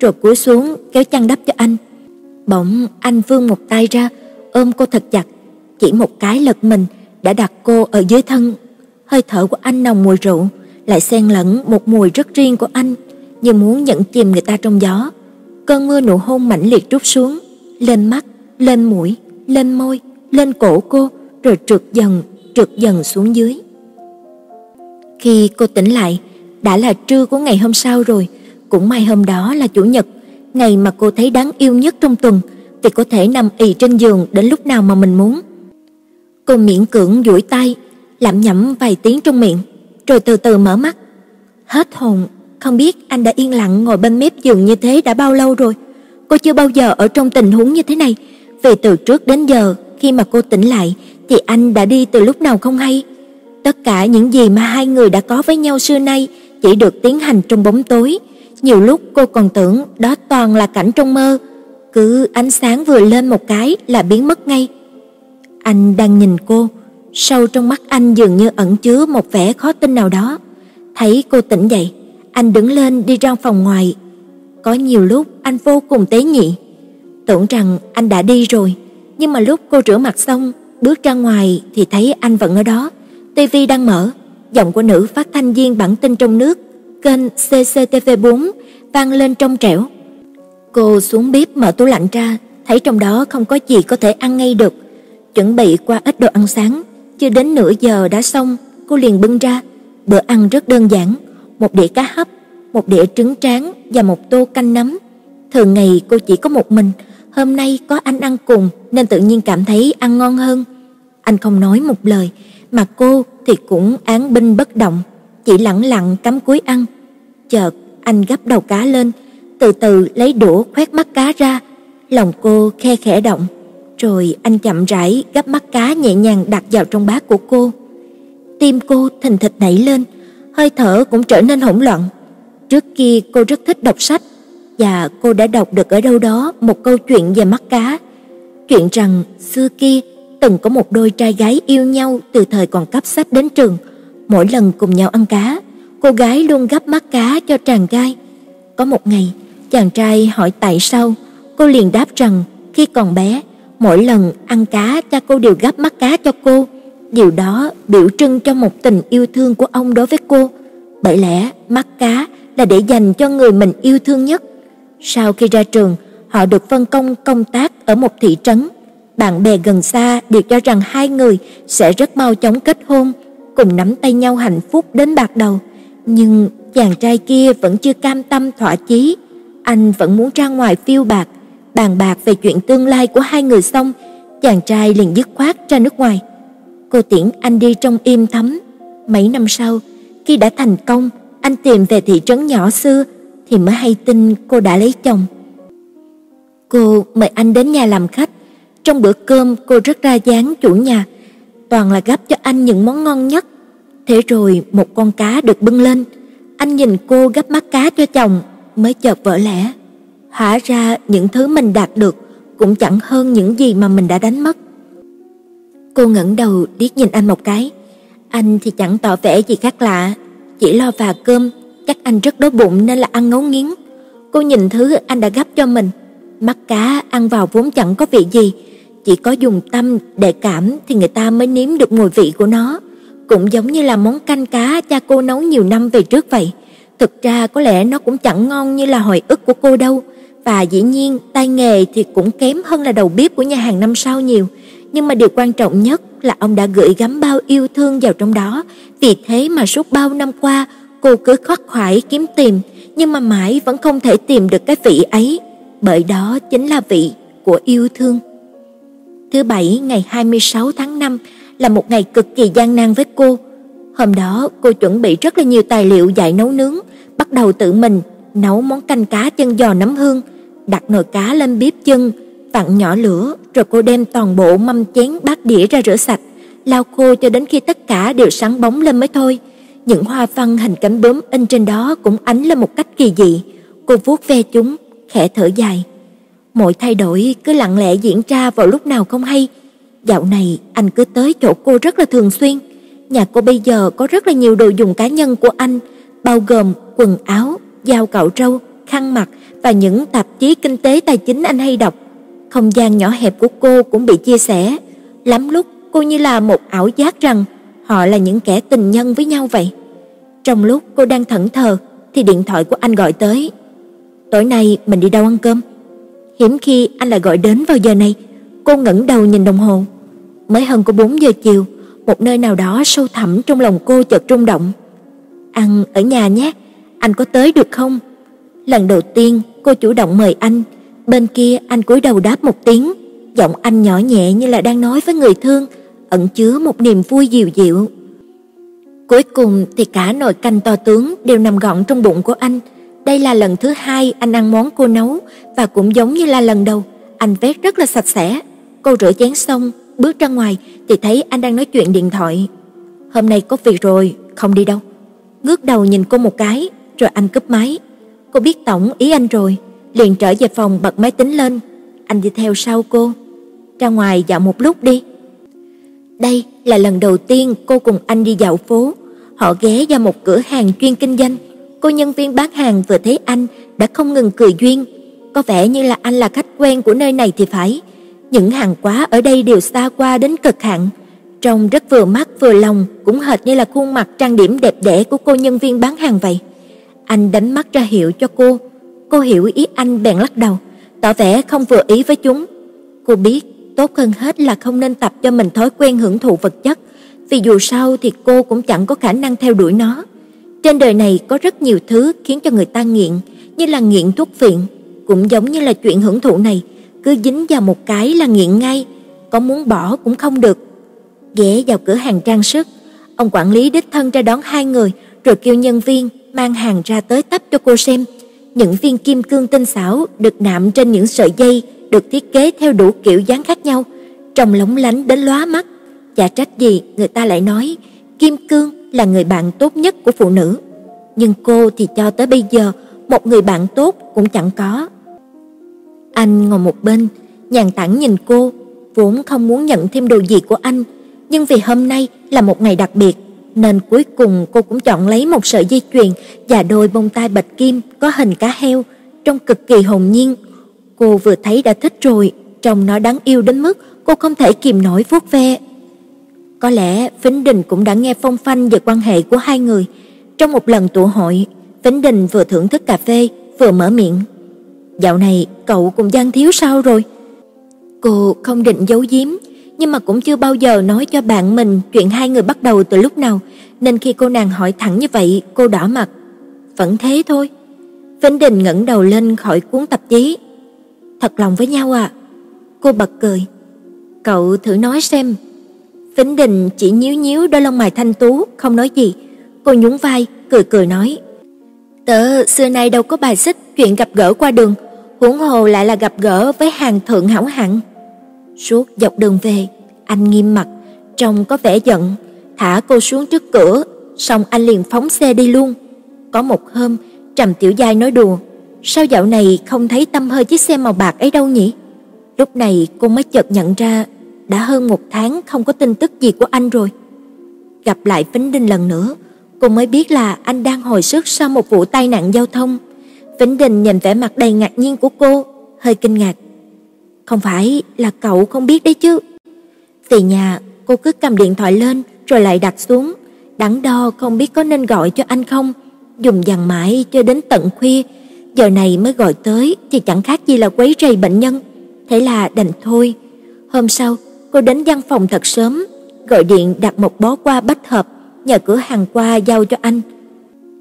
Rồi cúi xuống kéo chăn đắp cho anh. Bỗng anh vươn một tay ra, ôm cô thật chặt, chỉ một cái lật mình đã đặt cô ở dưới thân. Hơi thở của anh nồng mùi rượu, lại xen lẫn một mùi rất riêng của anh, như muốn nhận chìm người ta trong gió. Cơn mưa nụ hôn mãnh liệt trút xuống, lên mắt, lên mũi, lên môi, lên cổ cô, rồi trượt dần, trượt dần xuống dưới. Khi cô tỉnh lại, đã là trưa của ngày hôm sau rồi, cũng may hôm đó là chủ nhật, ngày mà cô thấy đáng yêu nhất trong tuần, vì có thể nằm ì trên giường đến lúc nào mà mình muốn. Cô miễn cưỡng duỗi tay, lẩm nhẩm vài tiếng trong miệng, rồi từ từ mở mắt. Hết hồn, không biết anh đã yên lặng ngồi bên mép giường như thế đã bao lâu rồi. Cô chưa bao giờ ở trong tình huống như thế này, vì từ trước đến giờ khi mà cô tỉnh lại thì anh đã đi từ lúc nào không hay. Tất cả những gì mà hai người đã có với nhau xưa nay chỉ được tiến hành trong bóng tối. Nhiều lúc cô còn tưởng đó toàn là cảnh trong mơ, cứ ánh sáng vừa lên một cái là biến mất ngay. Anh đang nhìn cô, sâu trong mắt anh dường như ẩn chứa một vẻ khó tin nào đó. Thấy cô tỉnh dậy, anh đứng lên đi ra phòng ngoài. Có nhiều lúc anh vô cùng tế nhị, tưởng rằng anh đã đi rồi, nhưng mà lúc cô rửa mặt xong, bước ra ngoài thì thấy anh vẫn ở đó. tivi đang mở, giọng của nữ phát thanh viên bản tin trong nước, kênh CCTV4 vang lên trong trẻo. Cô xuống bếp mở tủ lạnh ra, thấy trong đó không có gì có thể ăn ngay được, chuẩn bị qua ít đồ ăn sáng, chưa đến nửa giờ đã xong, cô liền bưng ra. Bữa ăn rất đơn giản, một đĩa cá hấp, một đĩa trứng tráng và một tô canh nấm. Thường ngày cô chỉ có một mình, hôm nay có anh ăn cùng nên tự nhiên cảm thấy ăn ngon hơn. Anh không nói một lời, mà cô thì cũng án binh bất động, chỉ lặng lặng cắm cúi ăn. Chợt anh gấp đầu cá lên, từ từ lấy đũa khoét mắt cá ra, lòng cô khe khẽ động, rồi anh chậm rãi gấp mắt cá nhẹ nhàng đặt vào trong bát của cô. Tim cô thình thịch nảy lên, hơi thở cũng trở nên hỗn loạn. Trước kia cô rất thích đọc sách và cô đã đọc được ở đâu đó một câu chuyện về mắt cá. Chuyện rằng xưa kia từng có một đôi trai gái yêu nhau từ thời còn cấp sách đến trường. Mỗi lần cùng nhau ăn cá, cô gái luôn gấp mắt cá cho chàng trai. Có một ngày, chàng trai hỏi tại sao, cô liền đáp rằng khi còn bé, mỗi lần ăn cá cha cô đều gấp mắt cá cho cô. Điều đó biểu trưng cho một tình yêu thương của ông đối với cô. Bởi lẽ mắt cá là để dành cho người mình yêu thương nhất. Sau khi ra trường, họ được phân công công tác ở một thị trấn. Bạn bè gần xa đều cho rằng hai người sẽ rất mau chóng kết hôn, cùng nắm tay nhau hạnh phúc đến bạc đầu. Nhưng chàng trai kia vẫn chưa cam tâm thỏa chí, anh vẫn muốn ra ngoài phiêu bạc, bàn bạc về chuyện tương lai của hai người xong, chàng trai liền dứt khoát ra nước ngoài. Cô tiễn anh đi trong im thấm. Mấy năm sau, khi đã thành công, anh tìm về thị trấn nhỏ xưa thì mới hay tin cô đã lấy chồng. Cô mời anh đến nhà làm khách. Trong bữa cơm cô rất ra dáng chủ nhà, toàn là gấp cho anh những món ngon nhất. Thế rồi một con cá được bưng lên, anh nhìn cô gấp mắt cá cho chồng mới chợt vỡ lẽ. Hóa ra những thứ mình đạt được cũng chẳng hơn những gì mà mình đã đánh mất. Cô ngẩng đầu liếc nhìn anh một cái. Anh thì chẳng tỏ vẻ gì khác lạ, chỉ lo và cơm, chắc anh rất đói bụng nên là ăn ngấu nghiến. Cô nhìn thứ anh đã gấp cho mình, mắt cá ăn vào vốn chẳng có vị gì, chỉ có dùng tâm để cảm thì người ta mới nếm được mùi vị của nó, cũng giống như là món canh cá cha cô nấu nhiều năm về trước vậy. Thực ra có lẽ nó cũng chẳng ngon như là hồi ức của cô đâu, và dĩ nhiên tay nghề thì cũng kém hơn là đầu bếp của nhà hàng năm sau nhiều, nhưng mà điều quan trọng nhất là ông đã gửi gắm bao yêu thương vào trong đó, vì thế mà suốt bao năm qua cô cứ khắc khoải kiếm tìm, nhưng mà mãi vẫn không thể tìm được cái vị ấy, bởi đó chính là vị của yêu thương. Thứ bảy ngày 26 tháng 5 là một ngày cực kỳ gian nan với cô. Hôm đó cô chuẩn bị rất là nhiều tài liệu dạy nấu nướng, bắt đầu tự mình nấu món canh cá chân giò nấm hương, đặt nồi cá lên bếp chân, vặn nhỏ lửa, rồi cô đem toàn bộ mâm chén bát đĩa ra rửa sạch, lau khô cho đến khi tất cả đều sáng bóng lên mới thôi. Những hoa văn hình cánh bướm in trên đó cũng ánh lên một cách kỳ dị. Cô vuốt ve chúng, khẽ thở dài. Mọi thay đổi cứ lặng lẽ diễn ra vào lúc nào không hay. Dạo này anh cứ tới chỗ cô rất là thường xuyên. Nhà cô bây giờ có rất là nhiều đồ dùng cá nhân của anh, bao gồm quần áo, dao cạo râu, khăn mặt và những tạp chí kinh tế tài chính anh hay đọc. Không gian nhỏ hẹp của cô cũng bị chia sẻ. Lắm lúc cô như là một ảo giác rằng họ là những kẻ tình nhân với nhau vậy. Trong lúc cô đang thẫn thờ thì điện thoại của anh gọi tới. "Tối nay mình đi đâu ăn cơm?" Hiếm khi anh lại gọi đến vào giờ này. Cô ngẩng đầu nhìn đồng hồ. Mới hơn có 4 giờ chiều, một nơi nào đó sâu thẳm trong lòng cô chợt rung động. "Ăn ở nhà nhé, anh có tới được không?" Lần đầu tiên cô chủ động mời anh, bên kia anh cúi đầu đáp một tiếng, giọng anh nhỏ nhẹ như là đang nói với người thương, ẩn chứa một niềm vui dịu dịu. Cuối cùng thì cả nồi canh to tướng đều nằm gọn trong bụng của anh. Đây là lần thứ hai anh ăn món cô nấu và cũng giống như là lần đầu, anh vét rất là sạch sẽ. Cô rửa chén xong, bước ra ngoài thì thấy anh đang nói chuyện điện thoại. Hôm nay có việc rồi, không đi đâu. Ngước đầu nhìn cô một cái, rồi anh cúp máy. Cô biết tổng ý anh rồi, liền trở về phòng bật máy tính lên. Anh đi theo sau cô. Ra ngoài dạo một lúc đi. Đây là lần đầu tiên cô cùng anh đi dạo phố. Họ ghé vào một cửa hàng chuyên kinh doanh. Cô nhân viên bán hàng vừa thấy anh đã không ngừng cười duyên. Có vẻ như là anh là khách quen của nơi này thì phải. Những hàng quá ở đây đều xa qua đến cực hạn. Trông rất vừa mắt vừa lòng, cũng hệt như là khuôn mặt trang điểm đẹp đẽ của cô nhân viên bán hàng vậy. Anh đánh mắt ra hiệu cho cô. Cô hiểu ý anh bèn lắc đầu, tỏ vẻ không vừa ý với chúng. Cô biết tốt hơn hết là không nên tập cho mình thói quen hưởng thụ vật chất, vì dù sao thì cô cũng chẳng có khả năng theo đuổi nó. Trên đời này có rất nhiều thứ khiến cho người ta nghiện, như là nghiện thuốc phiện, cũng giống như là chuyện hưởng thụ này, cứ dính vào một cái là nghiện ngay, có muốn bỏ cũng không được. Ghé vào cửa hàng trang sức, ông quản lý đích thân ra đón hai người, rồi kêu nhân viên mang hàng ra tới tấp cho cô xem. Những viên kim cương tinh xảo được nạm trên những sợi dây được thiết kế theo đủ kiểu dáng khác nhau, trông lóng lánh đến lóa mắt. Chả trách gì người ta lại nói kim cương là người bạn tốt nhất của phụ nữ. Nhưng cô thì cho tới bây giờ một người bạn tốt cũng chẳng có. Anh ngồi một bên, nhàn tản nhìn cô, vốn không muốn nhận thêm đồ gì của anh, nhưng vì hôm nay là một ngày đặc biệt, nên cuối cùng cô cũng chọn lấy một sợi dây chuyền và đôi bông tai bạch kim có hình cá heo, trông cực kỳ hồn nhiên. Cô vừa thấy đã thích rồi, trông nó đáng yêu đến mức cô không thể kìm nổi vuốt ve. Có lẽ Vĩnh Đình cũng đã nghe phong phanh về quan hệ của hai người. Trong một lần tụ hội, Vĩnh Đình vừa thưởng thức cà phê, vừa mở miệng. Dạo này cậu cùng Giang Thiếu sao rồi? Cô không định giấu giếm, nhưng mà cũng chưa bao giờ nói cho bạn mình chuyện hai người bắt đầu từ lúc nào, nên khi cô nàng hỏi thẳng như vậy, cô đỏ mặt. Vẫn thế thôi. Vĩnh Đình ngẩng đầu lên khỏi cuốn tạp chí. Thật lòng với nhau à? Cô bật cười. Cậu thử nói xem. Vĩnh Đình chỉ nhíu nhíu đôi lông mày thanh tú, không nói gì. Cô nhún vai, cười cười nói. Tớ xưa nay đâu có bài xích chuyện gặp gỡ qua đường, huống hồ lại là gặp gỡ với hàng thượng hảo hạng. Suốt dọc đường về, anh nghiêm mặt, trông có vẻ giận, thả cô xuống trước cửa, xong anh liền phóng xe đi luôn. Có một hôm, Trầm Tiểu Giai nói đùa, sao dạo này không thấy tâm hơi chiếc xe màu bạc ấy đâu nhỉ? Lúc này cô mới chợt nhận ra, đã hơn một tháng không có tin tức gì của anh rồi. Gặp lại Vĩnh Đình lần nữa, cô mới biết là anh đang hồi sức sau một vụ tai nạn giao thông. Vĩnh Đình nhìn vẻ mặt đầy ngạc nhiên của cô, hơi kinh ngạc. Không phải là cậu không biết đấy chứ. Về nhà, cô cứ cầm điện thoại lên rồi lại đặt xuống, đắn đo không biết có nên gọi cho anh không, dùng dằn mãi cho đến tận khuya, giờ này mới gọi tới thì chẳng khác gì là quấy rầy bệnh nhân, thế là đành thôi. Hôm sau, cô đến văn phòng thật sớm, gọi điện đặt một bó qua bách hợp, nhờ cửa hàng qua giao cho anh.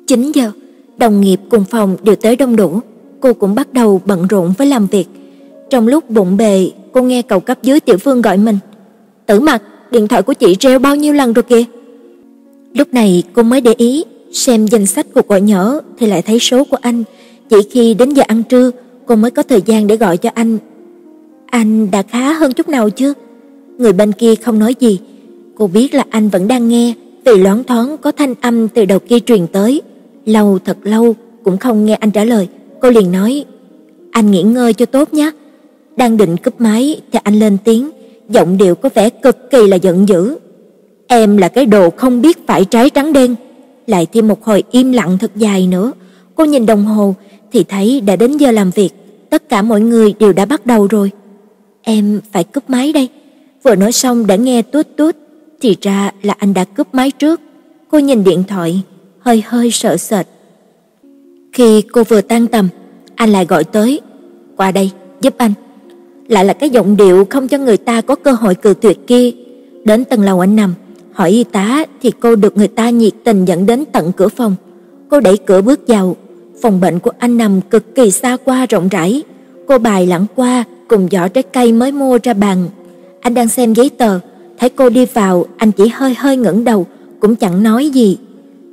9 giờ, đồng nghiệp cùng phòng đều tới đông đủ, cô cũng bắt đầu bận rộn với làm việc. Trong lúc bụng bề, cô nghe cậu cấp dưới Tiểu Phương gọi mình. "Tử Mặc, điện thoại của chị reo bao nhiêu lần rồi kìa?" Lúc này cô mới để ý, xem danh sách cuộc gọi nhỡ thì lại thấy số của anh, chỉ khi đến giờ ăn trưa, cô mới có thời gian để gọi cho anh. Anh đã khá hơn chút nào chưa? Người bên kia không nói gì, cô biết là anh vẫn đang nghe, vì loáng thoáng có thanh âm từ đầu kia truyền tới. Lâu thật lâu cũng không nghe anh trả lời, cô liền nói: "Anh nghỉ ngơi cho tốt nhé." Đang định cúp máy thì anh lên tiếng, giọng điệu có vẻ cực kỳ là giận dữ. "Em là cái đồ không biết phải trái trắng đen." Lại thêm một hồi im lặng thật dài nữa. Cô nhìn đồng hồ thì thấy đã đến giờ làm việc, tất cả mọi người đều đã bắt đầu rồi. Em phải cúp máy đây. Vừa nói xong đã nghe tút tút, thì ra là anh đã cúp máy trước. Cô nhìn điện thoại, hơi hơi sợ sệt. Khi cô vừa tan tầm, anh lại gọi tới, "Qua đây, giúp anh." Lại là cái giọng điệu không cho người ta có cơ hội cự tuyệt kia. Đến tầng lầu anh nằm, hỏi y tá thì cô được người ta nhiệt tình dẫn đến tận cửa phòng. Cô đẩy cửa bước vào, phòng bệnh của anh nằm cực kỳ xa qua rộng rãi. Cô bài lẳng qua cùng giỏ trái cây mới mua ra bàn. Anh đang xem giấy tờ, thấy cô đi vào, anh chỉ hơi hơi ngẩng đầu, cũng chẳng nói gì,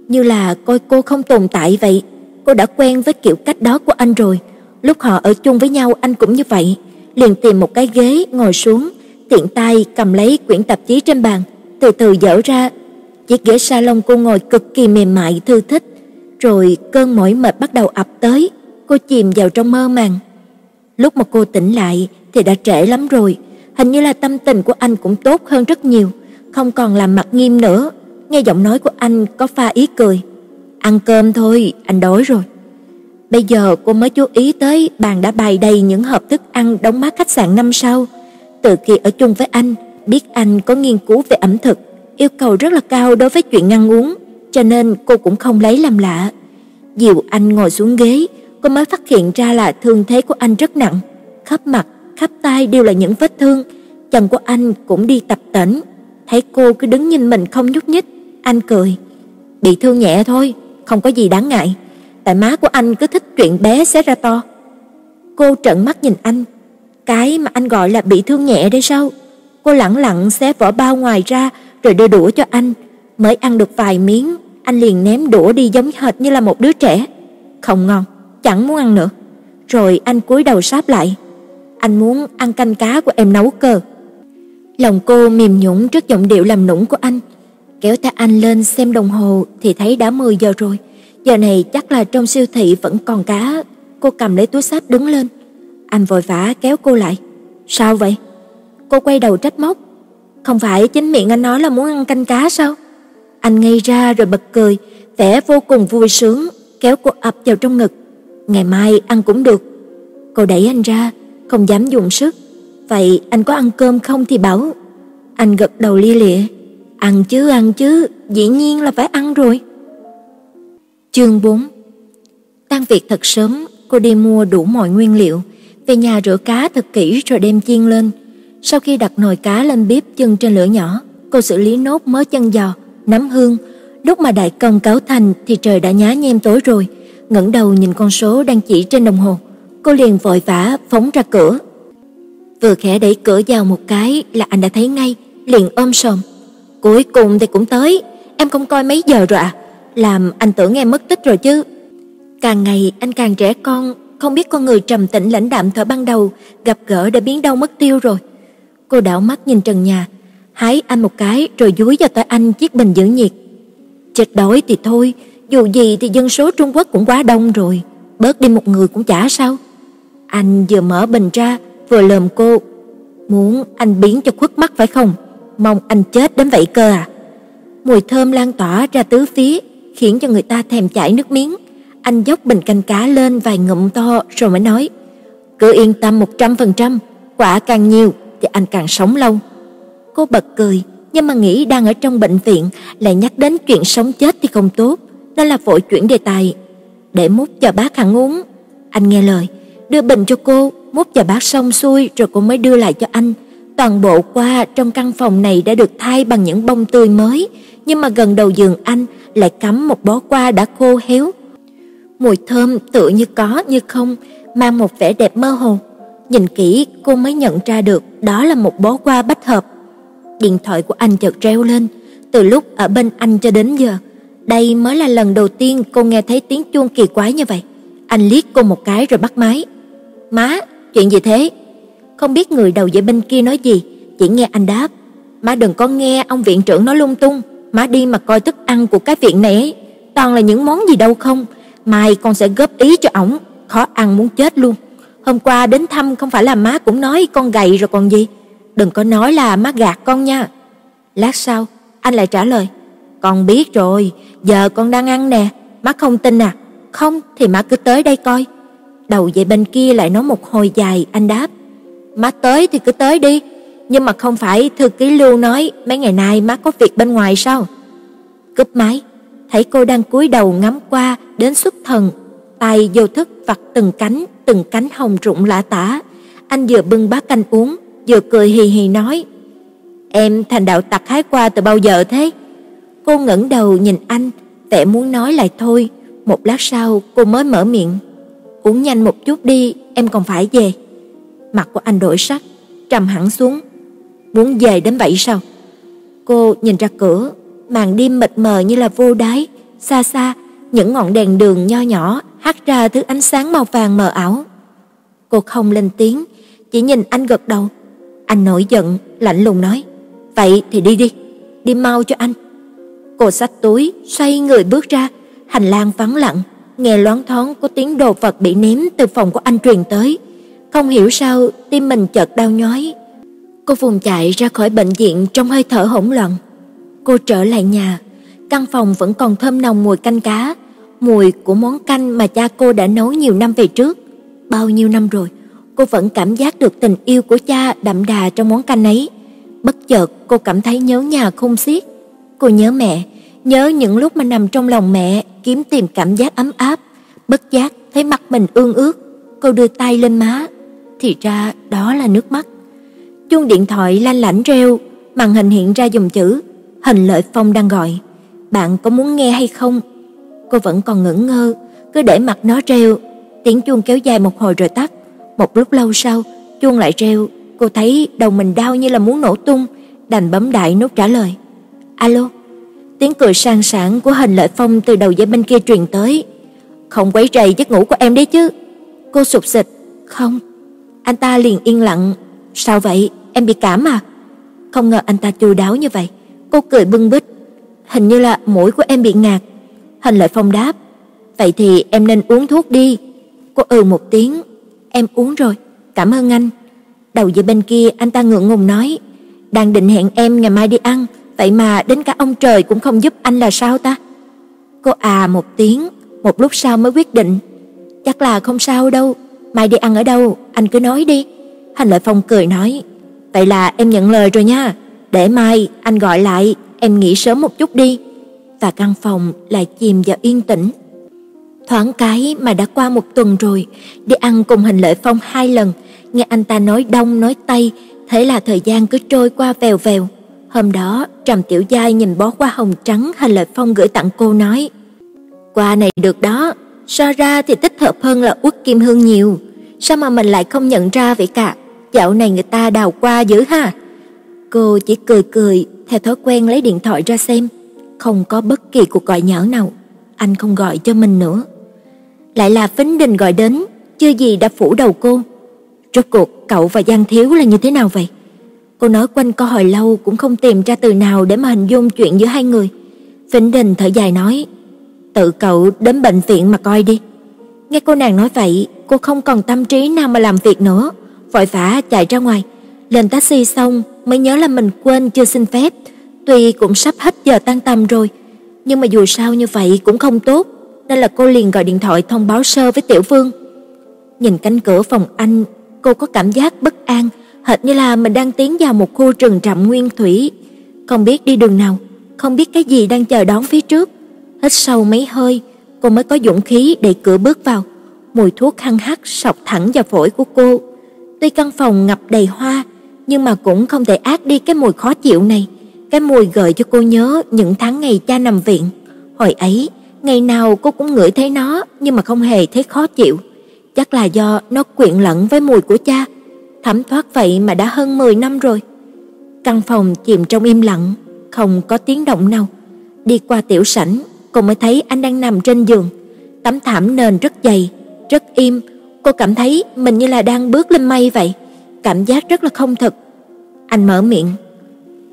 như là coi cô không tồn tại vậy. Cô đã quen với kiểu cách đó của anh rồi, lúc họ ở chung với nhau anh cũng như vậy, liền tìm một cái ghế ngồi xuống, tiện tay cầm lấy quyển tạp chí trên bàn, từ từ dở ra. Chiếc ghế salon cô ngồi cực kỳ mềm mại thư thích, rồi cơn mỏi mệt bắt đầu ập tới, cô chìm vào trong mơ màng. Lúc mà cô tỉnh lại thì đã trễ lắm rồi, hình như là tâm tình của anh cũng tốt hơn rất nhiều, không còn làm mặt nghiêm nữa. Nghe giọng nói của anh có pha ý cười. "Ăn cơm thôi, anh đói rồi." Bây giờ cô mới chú ý tới bàn đã bày đầy những hộp thức ăn đóng mát khách sạn năm sao. Từ khi ở chung với anh, biết anh có nghiên cứu về ẩm thực, yêu cầu rất là cao đối với chuyện ăn uống, cho nên cô cũng không lấy làm lạ. Dìu anh ngồi xuống ghế, cô mới phát hiện ra là thương thế của anh rất nặng, khắp mặt, khắp tay đều là những vết thương, chân của anh cũng đi tập tễnh. Thấy cô cứ đứng nhìn mình không nhúc nhích, anh cười. Bị thương nhẹ thôi, không có gì đáng ngại. Tại má của anh cứ thích chuyện bé xé ra to. Cô trợn mắt nhìn anh, cái mà anh gọi là bị thương nhẹ đây sao? Cô lẳng lặng xé vỏ bao ngoài ra rồi đưa đũa cho anh, mới ăn được vài miếng, anh liền ném đũa đi giống hệt như là một đứa trẻ. Không ngon, chẳng muốn ăn nữa. Rồi anh cúi đầu sáp lại. Anh muốn ăn canh cá của em nấu cơ. Lòng cô mềm nhũn trước giọng điệu làm nũng của anh. Kéo tay anh lên xem đồng hồ thì thấy đã 10 giờ rồi. Giờ này chắc là trong siêu thị vẫn còn cá. Cô cầm lấy túi sách đứng lên. Anh vội vã kéo cô lại. Sao vậy? Cô quay đầu trách móc. Không phải chính miệng anh nói là muốn ăn canh cá sao? Anh ngây ra rồi bật cười, vẻ vô cùng vui sướng, kéo cô ập vào trong ngực. Ngày mai ăn cũng được. Cô đẩy anh ra, không dám dùng sức. Vậy anh có ăn cơm không thì bảo. Anh gật đầu lia lịa. Ăn chứ ăn chứ, dĩ nhiên là phải ăn rồi. Chương 4 Tan việc thật sớm, cô đi mua đủ mọi nguyên liệu, về nhà rửa cá thật kỹ rồi đem chiên lên. Sau khi đặt nồi cá lên bếp chân trên lửa nhỏ, cô xử lý nốt mớ chân giò, nấm hương. Lúc mà đại công cáo thành thì trời đã nhá nhem tối rồi, ngẩng đầu nhìn con số đang chỉ trên đồng hồ, cô liền vội vã phóng ra cửa. Vừa khẽ đẩy cửa vào một cái là anh đã thấy ngay, liền ôm sòm. Cuối cùng thì cũng tới, em không coi mấy giờ rồi à? Làm anh tưởng em mất tích rồi chứ. Càng ngày anh càng trẻ con, không biết con người trầm tĩnh lãnh đạm thở ban đầu gặp gỡ đã biến đâu mất tiêu rồi. Cô đảo mắt nhìn trần nhà, hái anh một cái rồi dúi vào tay anh chiếc bình giữ nhiệt. Chết đói thì thôi, dù gì thì dân số Trung Quốc cũng quá đông rồi, bớt đi một người cũng chả sao. Anh vừa mở bình ra, vừa lườm cô, muốn anh biến cho khuất mắt phải không? Mong anh chết đến vậy cơ à? Mùi thơm lan tỏa ra tứ phía, khiến cho người ta thèm chảy nước miếng. Anh dốc bình canh cá lên vài ngụm to rồi mới nói: "Cứ yên tâm một trăm phần trăm, quả càng nhiều thì anh càng sống lâu." Cô bật cười, nhưng mà nghĩ đang ở trong bệnh viện lại nhắc đến chuyện sống chết thì không tốt, nên là vội chuyển đề tài. "Để múc cho bác ăn uống." Anh nghe lời, đưa bình cho cô, múc cho bác xong xuôi rồi cô mới đưa lại cho anh. Toàn bộ qua trong căn phòng này đã được thay bằng những bông tươi mới, nhưng mà gần đầu giường anh lại cắm một bó qua đã khô héo. Mùi thơm tựa như có như không, mang một vẻ đẹp mơ hồ. nhìn kỹ cô mới nhận ra được đó là một bó hoa bách hợp. Điện thoại của anh chợt reo lên, từ lúc ở bên anh cho đến giờ, đây mới là lần đầu tiên cô nghe thấy tiếng chuông kỳ quái như vậy. Anh liếc cô một cái rồi bắt máy. "Má, chuyện gì thế?" Không biết người đầu dây bên kia nói gì, chỉ nghe anh đáp: "Má đừng có nghe ông viện trưởng nói lung tung, má đi mà coi thức ăn của cái viện này ấy, toàn là những món gì đâu không, mai con sẽ góp ý cho ổng, khó ăn muốn chết luôn. Hôm qua đến thăm không phải là má cũng nói con gầy rồi còn gì, đừng có nói là má gạt con nha." Lát sau, anh lại trả lời: "Con biết rồi, giờ con đang ăn nè, má không tin à? Không thì má cứ tới đây coi." Đầu dây bên kia lại nói một hồi dài, anh đáp: "Má tới thì cứ tới đi, nhưng mà không phải thư ký Lưu nói mấy ngày nay má có việc bên ngoài sao?" Cúp máy, thấy cô đang cúi đầu ngắm qua đến xuất thần, tay vô thức vặt từng cánh, từng cánh hồng rụng lạ tả. Anh vừa bưng bát canh uống, vừa cười hì hì nói: "Em thành đạo tặc hái qua từ bao giờ thế?" Cô ngẩng đầu nhìn anh, vẻ muốn nói lại thôi, một lát sau cô mới mở miệng. "Uống nhanh một chút đi, em còn phải về." Mặt của anh đổi sắc, trầm hẳn xuống. "Muốn về đến vậy sao?" Cô nhìn ra cửa, màn đêm mịt mờ như là vô đáy, xa xa những ngọn đèn đường nho nhỏ hắt ra thứ ánh sáng màu vàng mờ ảo. Cô không lên tiếng, chỉ nhìn anh gật đầu. Anh nổi giận, lạnh lùng nói: "Vậy thì đi đi, đi mau cho anh." Cô xách túi, xoay người bước ra, hành lang vắng lặng, nghe loáng thoáng có tiếng đồ vật bị ném từ phòng của anh truyền tới. Không hiểu sao tim mình chợt đau nhói. Cô vùng chạy ra khỏi bệnh viện trong hơi thở hỗn loạn. Cô trở lại nhà, căn phòng vẫn còn thơm nồng mùi canh cá, mùi của món canh mà cha cô đã nấu nhiều năm về trước. Bao nhiêu năm rồi, cô vẫn cảm giác được tình yêu của cha đậm đà trong món canh ấy. Bất chợt cô cảm thấy nhớ nhà không xiết. Cô nhớ mẹ, nhớ những lúc mà nằm trong lòng mẹ kiếm tìm cảm giác ấm áp, bất giác thấy mặt mình ương ướt, cô đưa tay lên má, thì ra đó là nước mắt. Chuông điện thoại lanh lảnh reo, màn hình hiện ra dòng chữ Hình Lợi Phong đang gọi. Bạn có muốn nghe hay không? Cô vẫn còn ngẩn ngơ, cứ để mặt nó reo, tiếng chuông kéo dài một hồi rồi tắt. Một lúc lâu sau, chuông lại reo, cô thấy đầu mình đau như là muốn nổ tung, đành bấm đại nút trả lời. Alo. Tiếng cười sang sảng của Hình Lợi Phong từ đầu dây bên kia truyền tới. Không quấy rầy giấc ngủ của em đấy chứ? Cô sụp sịch. Không. Anh ta liền yên lặng. Sao vậy? Em bị cảm à? Không ngờ anh ta chu đáo như vậy. Cô cười bưng bít. Hình như là mũi của em bị ngạt. Hình Lợi Phong đáp. Vậy thì em nên uống thuốc đi. Cô ừ một tiếng. Em uống rồi. Cảm ơn anh. Đầu dây bên kia anh ta ngượng ngùng nói. Đang định hẹn em ngày mai đi ăn vậy mà đến cả ông trời cũng không giúp anh là sao ta? Cô à một tiếng, một lúc sau mới quyết định, chắc là không sao đâu, mai đi ăn ở đâu, anh cứ nói đi. Hành Lợi Phong cười nói, vậy là em nhận lời rồi nha, để mai anh gọi lại, em nghỉ sớm một chút đi. Và căn phòng lại chìm vào yên tĩnh. Thoáng cái mà đã qua một tuần rồi, đi ăn cùng Hình Lợi Phong hai lần, nghe anh ta nói đông nói tây, thế là thời gian cứ trôi qua vèo vèo. Hôm đó, Trầm Tiểu Giai nhìn bó hoa hồng trắng Hành Lợi Phong gửi tặng cô nói: qua này được đó, so ra thì thích hợp hơn là Uất Kim Hương nhiều, sao mà mình lại không nhận ra vậy cả? Dạo này người ta đào qua dữ ha." Cô chỉ cười cười, theo thói quen lấy điện thoại ra xem, không có bất kỳ cuộc gọi nhỡ nào, anh không gọi cho mình nữa. Lại là Phính Đình gọi đến, chưa gì đã phủ đầu cô. Rốt cuộc cậu và Giang Thiếu là như thế nào vậy? Cô nói quanh co hồi lâu cũng không tìm ra từ nào để mà hình dung chuyện giữa hai người. Vĩnh Đình thở dài nói, tự cậu đến bệnh viện mà coi đi. Nghe cô nàng nói vậy, cô không còn tâm trí nào mà làm việc nữa, vội vã chạy ra ngoài. Lên taxi xong mới nhớ là mình quên chưa xin phép, tuy cũng sắp hết giờ tan tầm rồi, nhưng mà dù sao như vậy cũng không tốt, nên là cô liền gọi điện thoại thông báo sơ với Tiểu Vương. Nhìn cánh cửa phòng anh, cô có cảm giác bất an, hệt như là mình đang tiến vào một khu rừng rậm nguyên thủy, không biết đi đường nào, không biết cái gì đang chờ đón phía trước. Hít sâu mấy hơi, cô mới có dũng khí để cửa bước vào. Mùi thuốc hăng hắc sọc thẳng vào phổi của cô. Tuy căn phòng ngập đầy hoa, nhưng mà cũng không thể át đi cái mùi khó chịu này. Cái mùi gợi cho cô nhớ những tháng ngày cha nằm viện. Hồi ấy, ngày nào cô cũng ngửi thấy nó nhưng mà không hề thấy khó chịu. Chắc là do nó quyện lẫn với mùi của cha thấm thoát vậy mà đã hơn 10 năm rồi. Căn phòng chìm trong im lặng, không có tiếng động nào. Đi qua tiểu sảnh, cô mới thấy anh đang nằm trên giường. Tấm thảm nền rất dày, rất im, cô cảm thấy mình như là đang bước lên mây vậy, cảm giác rất là không thực. Anh mở miệng,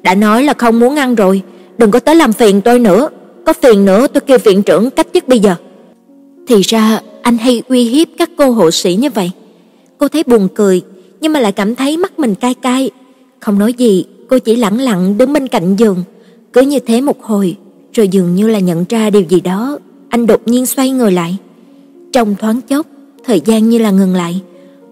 "Đã nói là không muốn ăn rồi, đừng có tới làm phiền tôi nữa, có phiền nữa tôi kêu viện trưởng cách chức bây giờ." Thì ra anh hay uy hiếp các cô hộ sĩ như vậy. Cô thấy buồn cười, nhưng mà lại cảm thấy mắt mình cay cay, không nói gì, cô chỉ lặng lặng đứng bên cạnh giường, cứ như thế một hồi, rồi dường như là nhận ra điều gì đó, anh đột nhiên xoay người lại. Trong thoáng chốc, thời gian như là ngừng lại,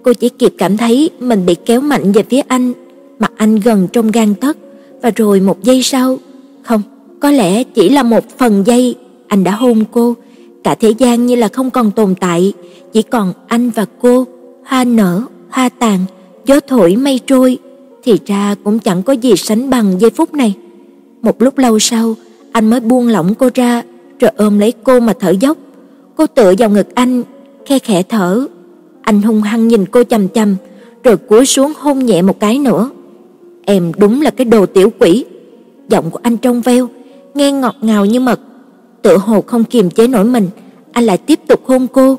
cô chỉ kịp cảm thấy mình bị kéo mạnh về phía anh, mặt anh gần trong gang tấc, và rồi một giây sau, không, có lẽ chỉ là một phần giây, anh đã hôn cô, cả thế gian như là không còn tồn tại, chỉ còn anh và cô, hoa nở, hoa tàn, gió thổi mây trôi, thì ra cũng chẳng có gì sánh bằng giây phút này. Một lúc lâu sau, anh mới buông lỏng cô ra, rồi ôm lấy cô mà thở dốc. Cô tựa vào ngực anh, khe khẽ thở. Anh hung hăng nhìn cô chằm chằm, rồi cúi xuống hôn nhẹ một cái nữa. Em đúng là cái đồ tiểu quỷ. Giọng của anh trong veo, nghe ngọt ngào như mật. Tựa hồ không kiềm chế nổi mình, anh lại tiếp tục hôn cô.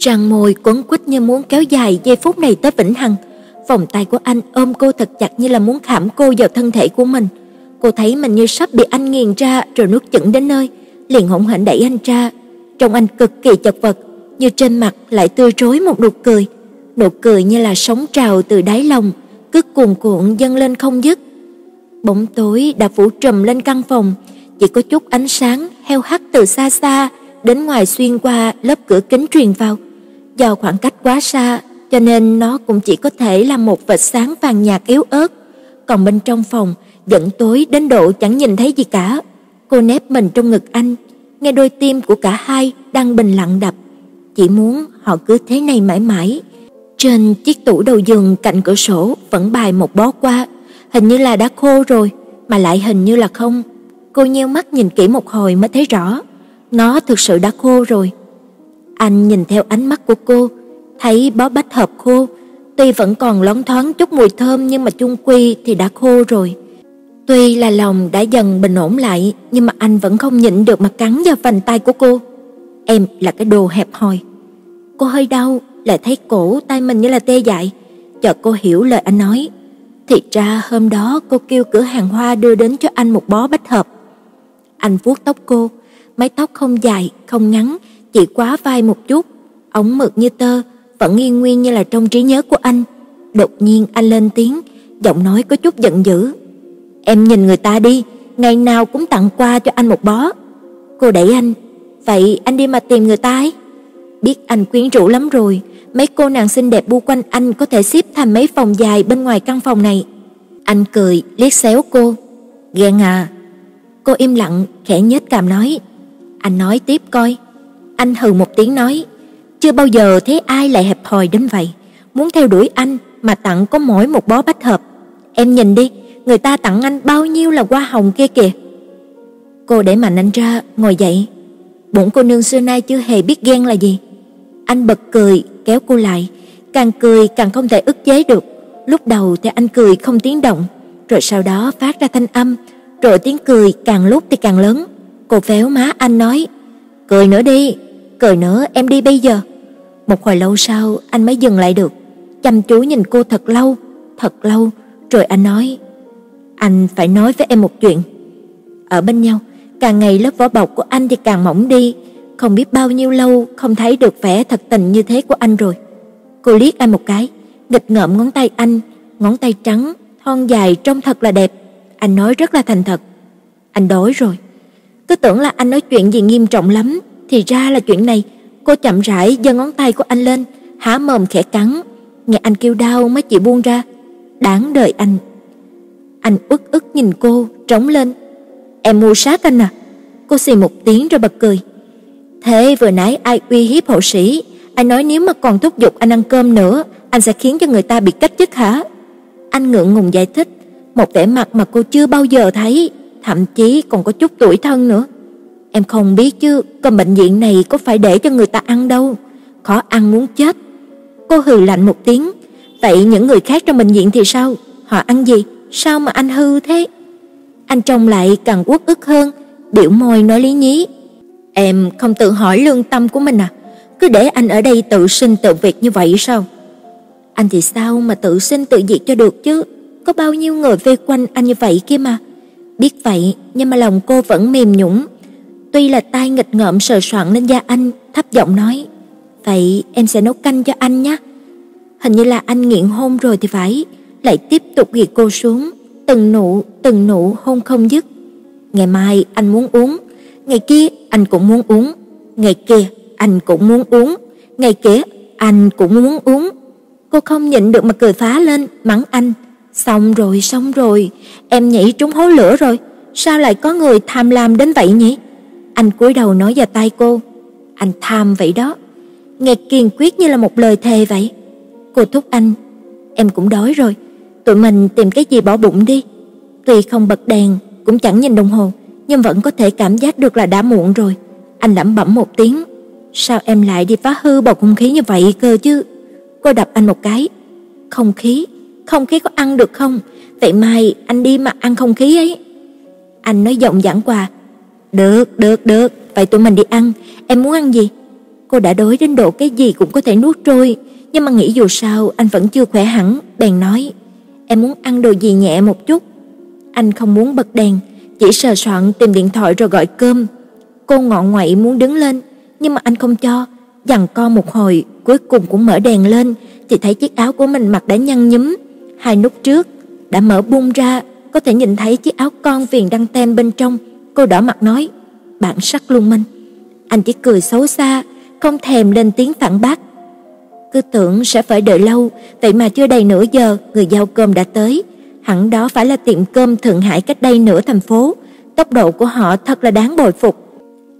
Răng môi quấn quýt như muốn kéo dài giây phút này tới vĩnh hằng. Vòng tay của anh ôm cô thật chặt như là muốn khảm cô vào thân thể của mình. Cô thấy mình như sắp bị anh nghiền ra rồi nuốt chửng đến nơi, liền hỗn hển đẩy anh ra. trong anh cực kỳ chật vật, như trên mặt lại tươi rối một nụ cười, nụ cười như là sóng trào từ đáy lòng, cứ cuồn cuộn dâng lên không dứt. Bóng tối đã phủ trùm lên căn phòng, chỉ có chút ánh sáng heo hắt từ xa xa đến ngoài xuyên qua lớp cửa kính truyền vào. Do khoảng cách quá xa, cho nên nó cũng chỉ có thể là một vệt sáng vàng nhạt yếu ớt, còn bên trong phòng vẫn tối đến độ chẳng nhìn thấy gì cả. Cô nép mình trong ngực anh, nghe đôi tim của cả hai đang bình lặng đập, chỉ muốn họ cứ thế này mãi mãi. Trên chiếc tủ đầu giường cạnh cửa sổ vẫn bài một bó hoa, hình như là đã khô rồi, mà lại hình như là không. Cô nheo mắt nhìn kỹ một hồi mới thấy rõ, nó thực sự đã khô rồi. Anh nhìn theo ánh mắt của cô, thấy bó bách hợp khô, tuy vẫn còn loáng thoáng chút mùi thơm nhưng mà chung quy thì đã khô rồi. Tuy là lòng đã dần bình ổn lại, nhưng mà anh vẫn không nhịn được mà cắn vào vành tay của cô. Em là cái đồ hẹp hòi. Cô hơi đau, lại thấy cổ tay mình như là tê dại. Chợt cô hiểu lời anh nói. Thì ra hôm đó cô kêu cửa hàng hoa đưa đến cho anh một bó bách hợp. Anh vuốt tóc cô, mái tóc không dài, không ngắn, chỉ quá vai một chút, ống mực như tơ, vẫn nghiêng nguyên như là trong trí nhớ của anh. Đột nhiên anh lên tiếng, giọng nói có chút giận dữ. "Em nhìn người ta đi, ngày nào cũng tặng quà cho anh một bó." Cô đẩy anh, "Vậy anh đi mà tìm người ta ấy." Biết anh quyến rũ lắm rồi, mấy cô nàng xinh đẹp bu quanh anh có thể xếp thành mấy phòng dài bên ngoài căn phòng này. Anh cười, liếc xéo cô. "Ghen à?" Cô im lặng, khẽ nhếch cằm nói, "Anh nói tiếp coi." Anh hừ một tiếng nói, chưa bao giờ thấy ai lại hẹp hòi đến vậy, muốn theo đuổi anh mà tặng có mỗi một bó bách hợp. Em nhìn đi, người ta tặng anh bao nhiêu là hoa hồng kia kìa. Cô để mạnh anh ra, ngồi dậy. Bổn cô nương xưa nay chưa hề biết ghen là gì. Anh bật cười, kéo cô lại, càng cười càng không thể ức chế được. Lúc đầu thì anh cười không tiếng động, rồi sau đó phát ra thanh âm, rồi tiếng cười càng lúc thì càng lớn. Cô véo má anh nói: "Cười nữa đi, cười nữa em đi bây giờ." Một hồi lâu sau, anh mới dừng lại được, chăm chú nhìn cô thật lâu, thật lâu, rồi anh nói: "Anh phải nói với em một chuyện." Ở bên nhau, càng ngày lớp vỏ bọc của anh thì càng mỏng đi, không biết bao nhiêu lâu không thấy được vẻ thật tình như thế của anh rồi. Cô liếc anh một cái, nghịch ngợm ngón tay anh, ngón tay trắng, thon dài trông thật là đẹp. Anh nói rất là thành thật. Anh đói rồi. Cứ tưởng là anh nói chuyện gì nghiêm trọng lắm, thì ra là chuyện này. Cô chậm rãi giơ ngón tay của anh lên, há mồm khẽ cắn, nghe anh kêu đau mới chịu buông ra. Đáng đời anh. Anh uất ức nhìn cô, trống lên. Em mua sát anh à? Cô xì một tiếng rồi bật cười. Thế vừa nãy ai uy hiếp hộ sĩ, anh nói nếu mà còn thúc giục anh ăn cơm nữa, anh sẽ khiến cho người ta bị cách chức hả? Anh ngượng ngùng giải thích, một vẻ mặt mà cô chưa bao giờ thấy, thậm chí còn có chút tuổi thân nữa. Em không biết chứ, cơm bệnh viện này có phải để cho người ta ăn đâu, khó ăn muốn chết. Cô hừ lạnh một tiếng, Vậy những người khác trong bệnh viện thì sao? Họ ăn gì? Sao mà anh hư thế? Anh trông lại càng uất ức hơn, biểu môi nói lý nhí. Em không tự hỏi lương tâm của mình à? Cứ để anh ở đây tự sinh tự việc như vậy sao? Anh thì sao mà tự sinh tự diệt cho được chứ? Có bao nhiêu người vây quanh anh như vậy kia mà. Biết vậy, nhưng mà lòng cô vẫn mềm nhũn. Tuy là tai nghịch ngợm sờ soạng lên da anh, thấp giọng nói: "Vậy em sẽ nấu canh cho anh nhé." Hình như là anh nghiện hôn rồi thì phải, lại tiếp tục ghi cô xuống, từng nụ, từng nụ hôn không dứt. Ngày mai anh muốn uống, ngày kia anh cũng muốn uống, ngày kia anh cũng muốn uống, ngày kia anh cũng muốn uống. Cô không nhịn được mà cười phá lên, mắng anh. Xong rồi, xong rồi, em nhảy trúng hố lửa rồi, sao lại có người tham lam đến vậy nhỉ? Anh cúi đầu nói vào tai cô, anh tham vậy đó. Nghe kiên quyết như là một lời thề vậy. Cô thúc anh, em cũng đói rồi, tụi mình tìm cái gì bỏ bụng đi. Tuy không bật đèn, cũng chẳng nhìn đồng hồ, nhưng vẫn có thể cảm giác được là đã muộn rồi. Anh lẩm bẩm một tiếng, sao em lại đi phá hư bầu không khí như vậy cơ chứ? Cô đập anh một cái. Không khí, không khí có ăn được không? Vậy mai anh đi mà ăn không khí ấy. Anh nói giọng giãn quà. Được, được, được, vậy tụi mình đi ăn, em muốn ăn gì? Cô đã đói đến độ cái gì cũng có thể nuốt trôi, nhưng mà nghĩ dù sao anh vẫn chưa khỏe hẳn, bèn nói, em muốn ăn đồ gì nhẹ một chút. Anh không muốn bật đèn, chỉ sờ soạn tìm điện thoại rồi gọi cơm. Cô ngọn ngoại muốn đứng lên, nhưng mà anh không cho, dằn co một hồi, cuối cùng cũng mở đèn lên, thì thấy chiếc áo của mình mặc đã nhăn nhúm, hai nút trước đã mở bung ra, có thể nhìn thấy chiếc áo con viền đăng tem bên trong. Cô đỏ mặt nói, "Bản sắc lung minh." Anh chỉ cười xấu xa, không thèm lên tiếng phản bác. Cứ tưởng sẽ phải đợi lâu, vậy mà chưa đầy nửa giờ người giao cơm đã tới. Hẳn đó phải là tiệm cơm Thượng Hải cách đây nửa thành phố. Tốc độ của họ thật là đáng bội phục.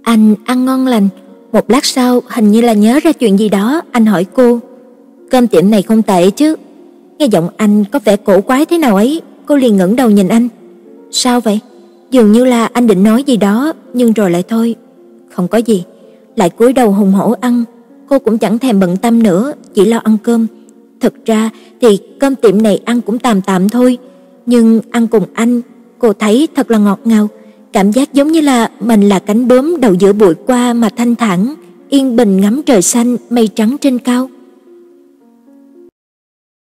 Anh ăn ngon lành, một lát sau hình như là nhớ ra chuyện gì đó, anh hỏi cô: "Cơm tiệm này không tệ chứ?" Nghe giọng anh có vẻ cổ quái thế nào ấy, cô liền ngẩng đầu nhìn anh. "Sao vậy?" Dường như là anh định nói gì đó, nhưng rồi lại thôi. "Không có gì." Lại cúi đầu hùng hổ ăn, cô cũng chẳng thèm bận tâm nữa, chỉ lo ăn cơm. Thực ra thì cơm tiệm này ăn cũng tạm tạm thôi, nhưng ăn cùng anh, cô thấy thật là ngọt ngào, cảm giác giống như là mình là cánh bướm đầu giữa bụi qua mà thanh thản, yên bình ngắm trời xanh, mây trắng trên cao.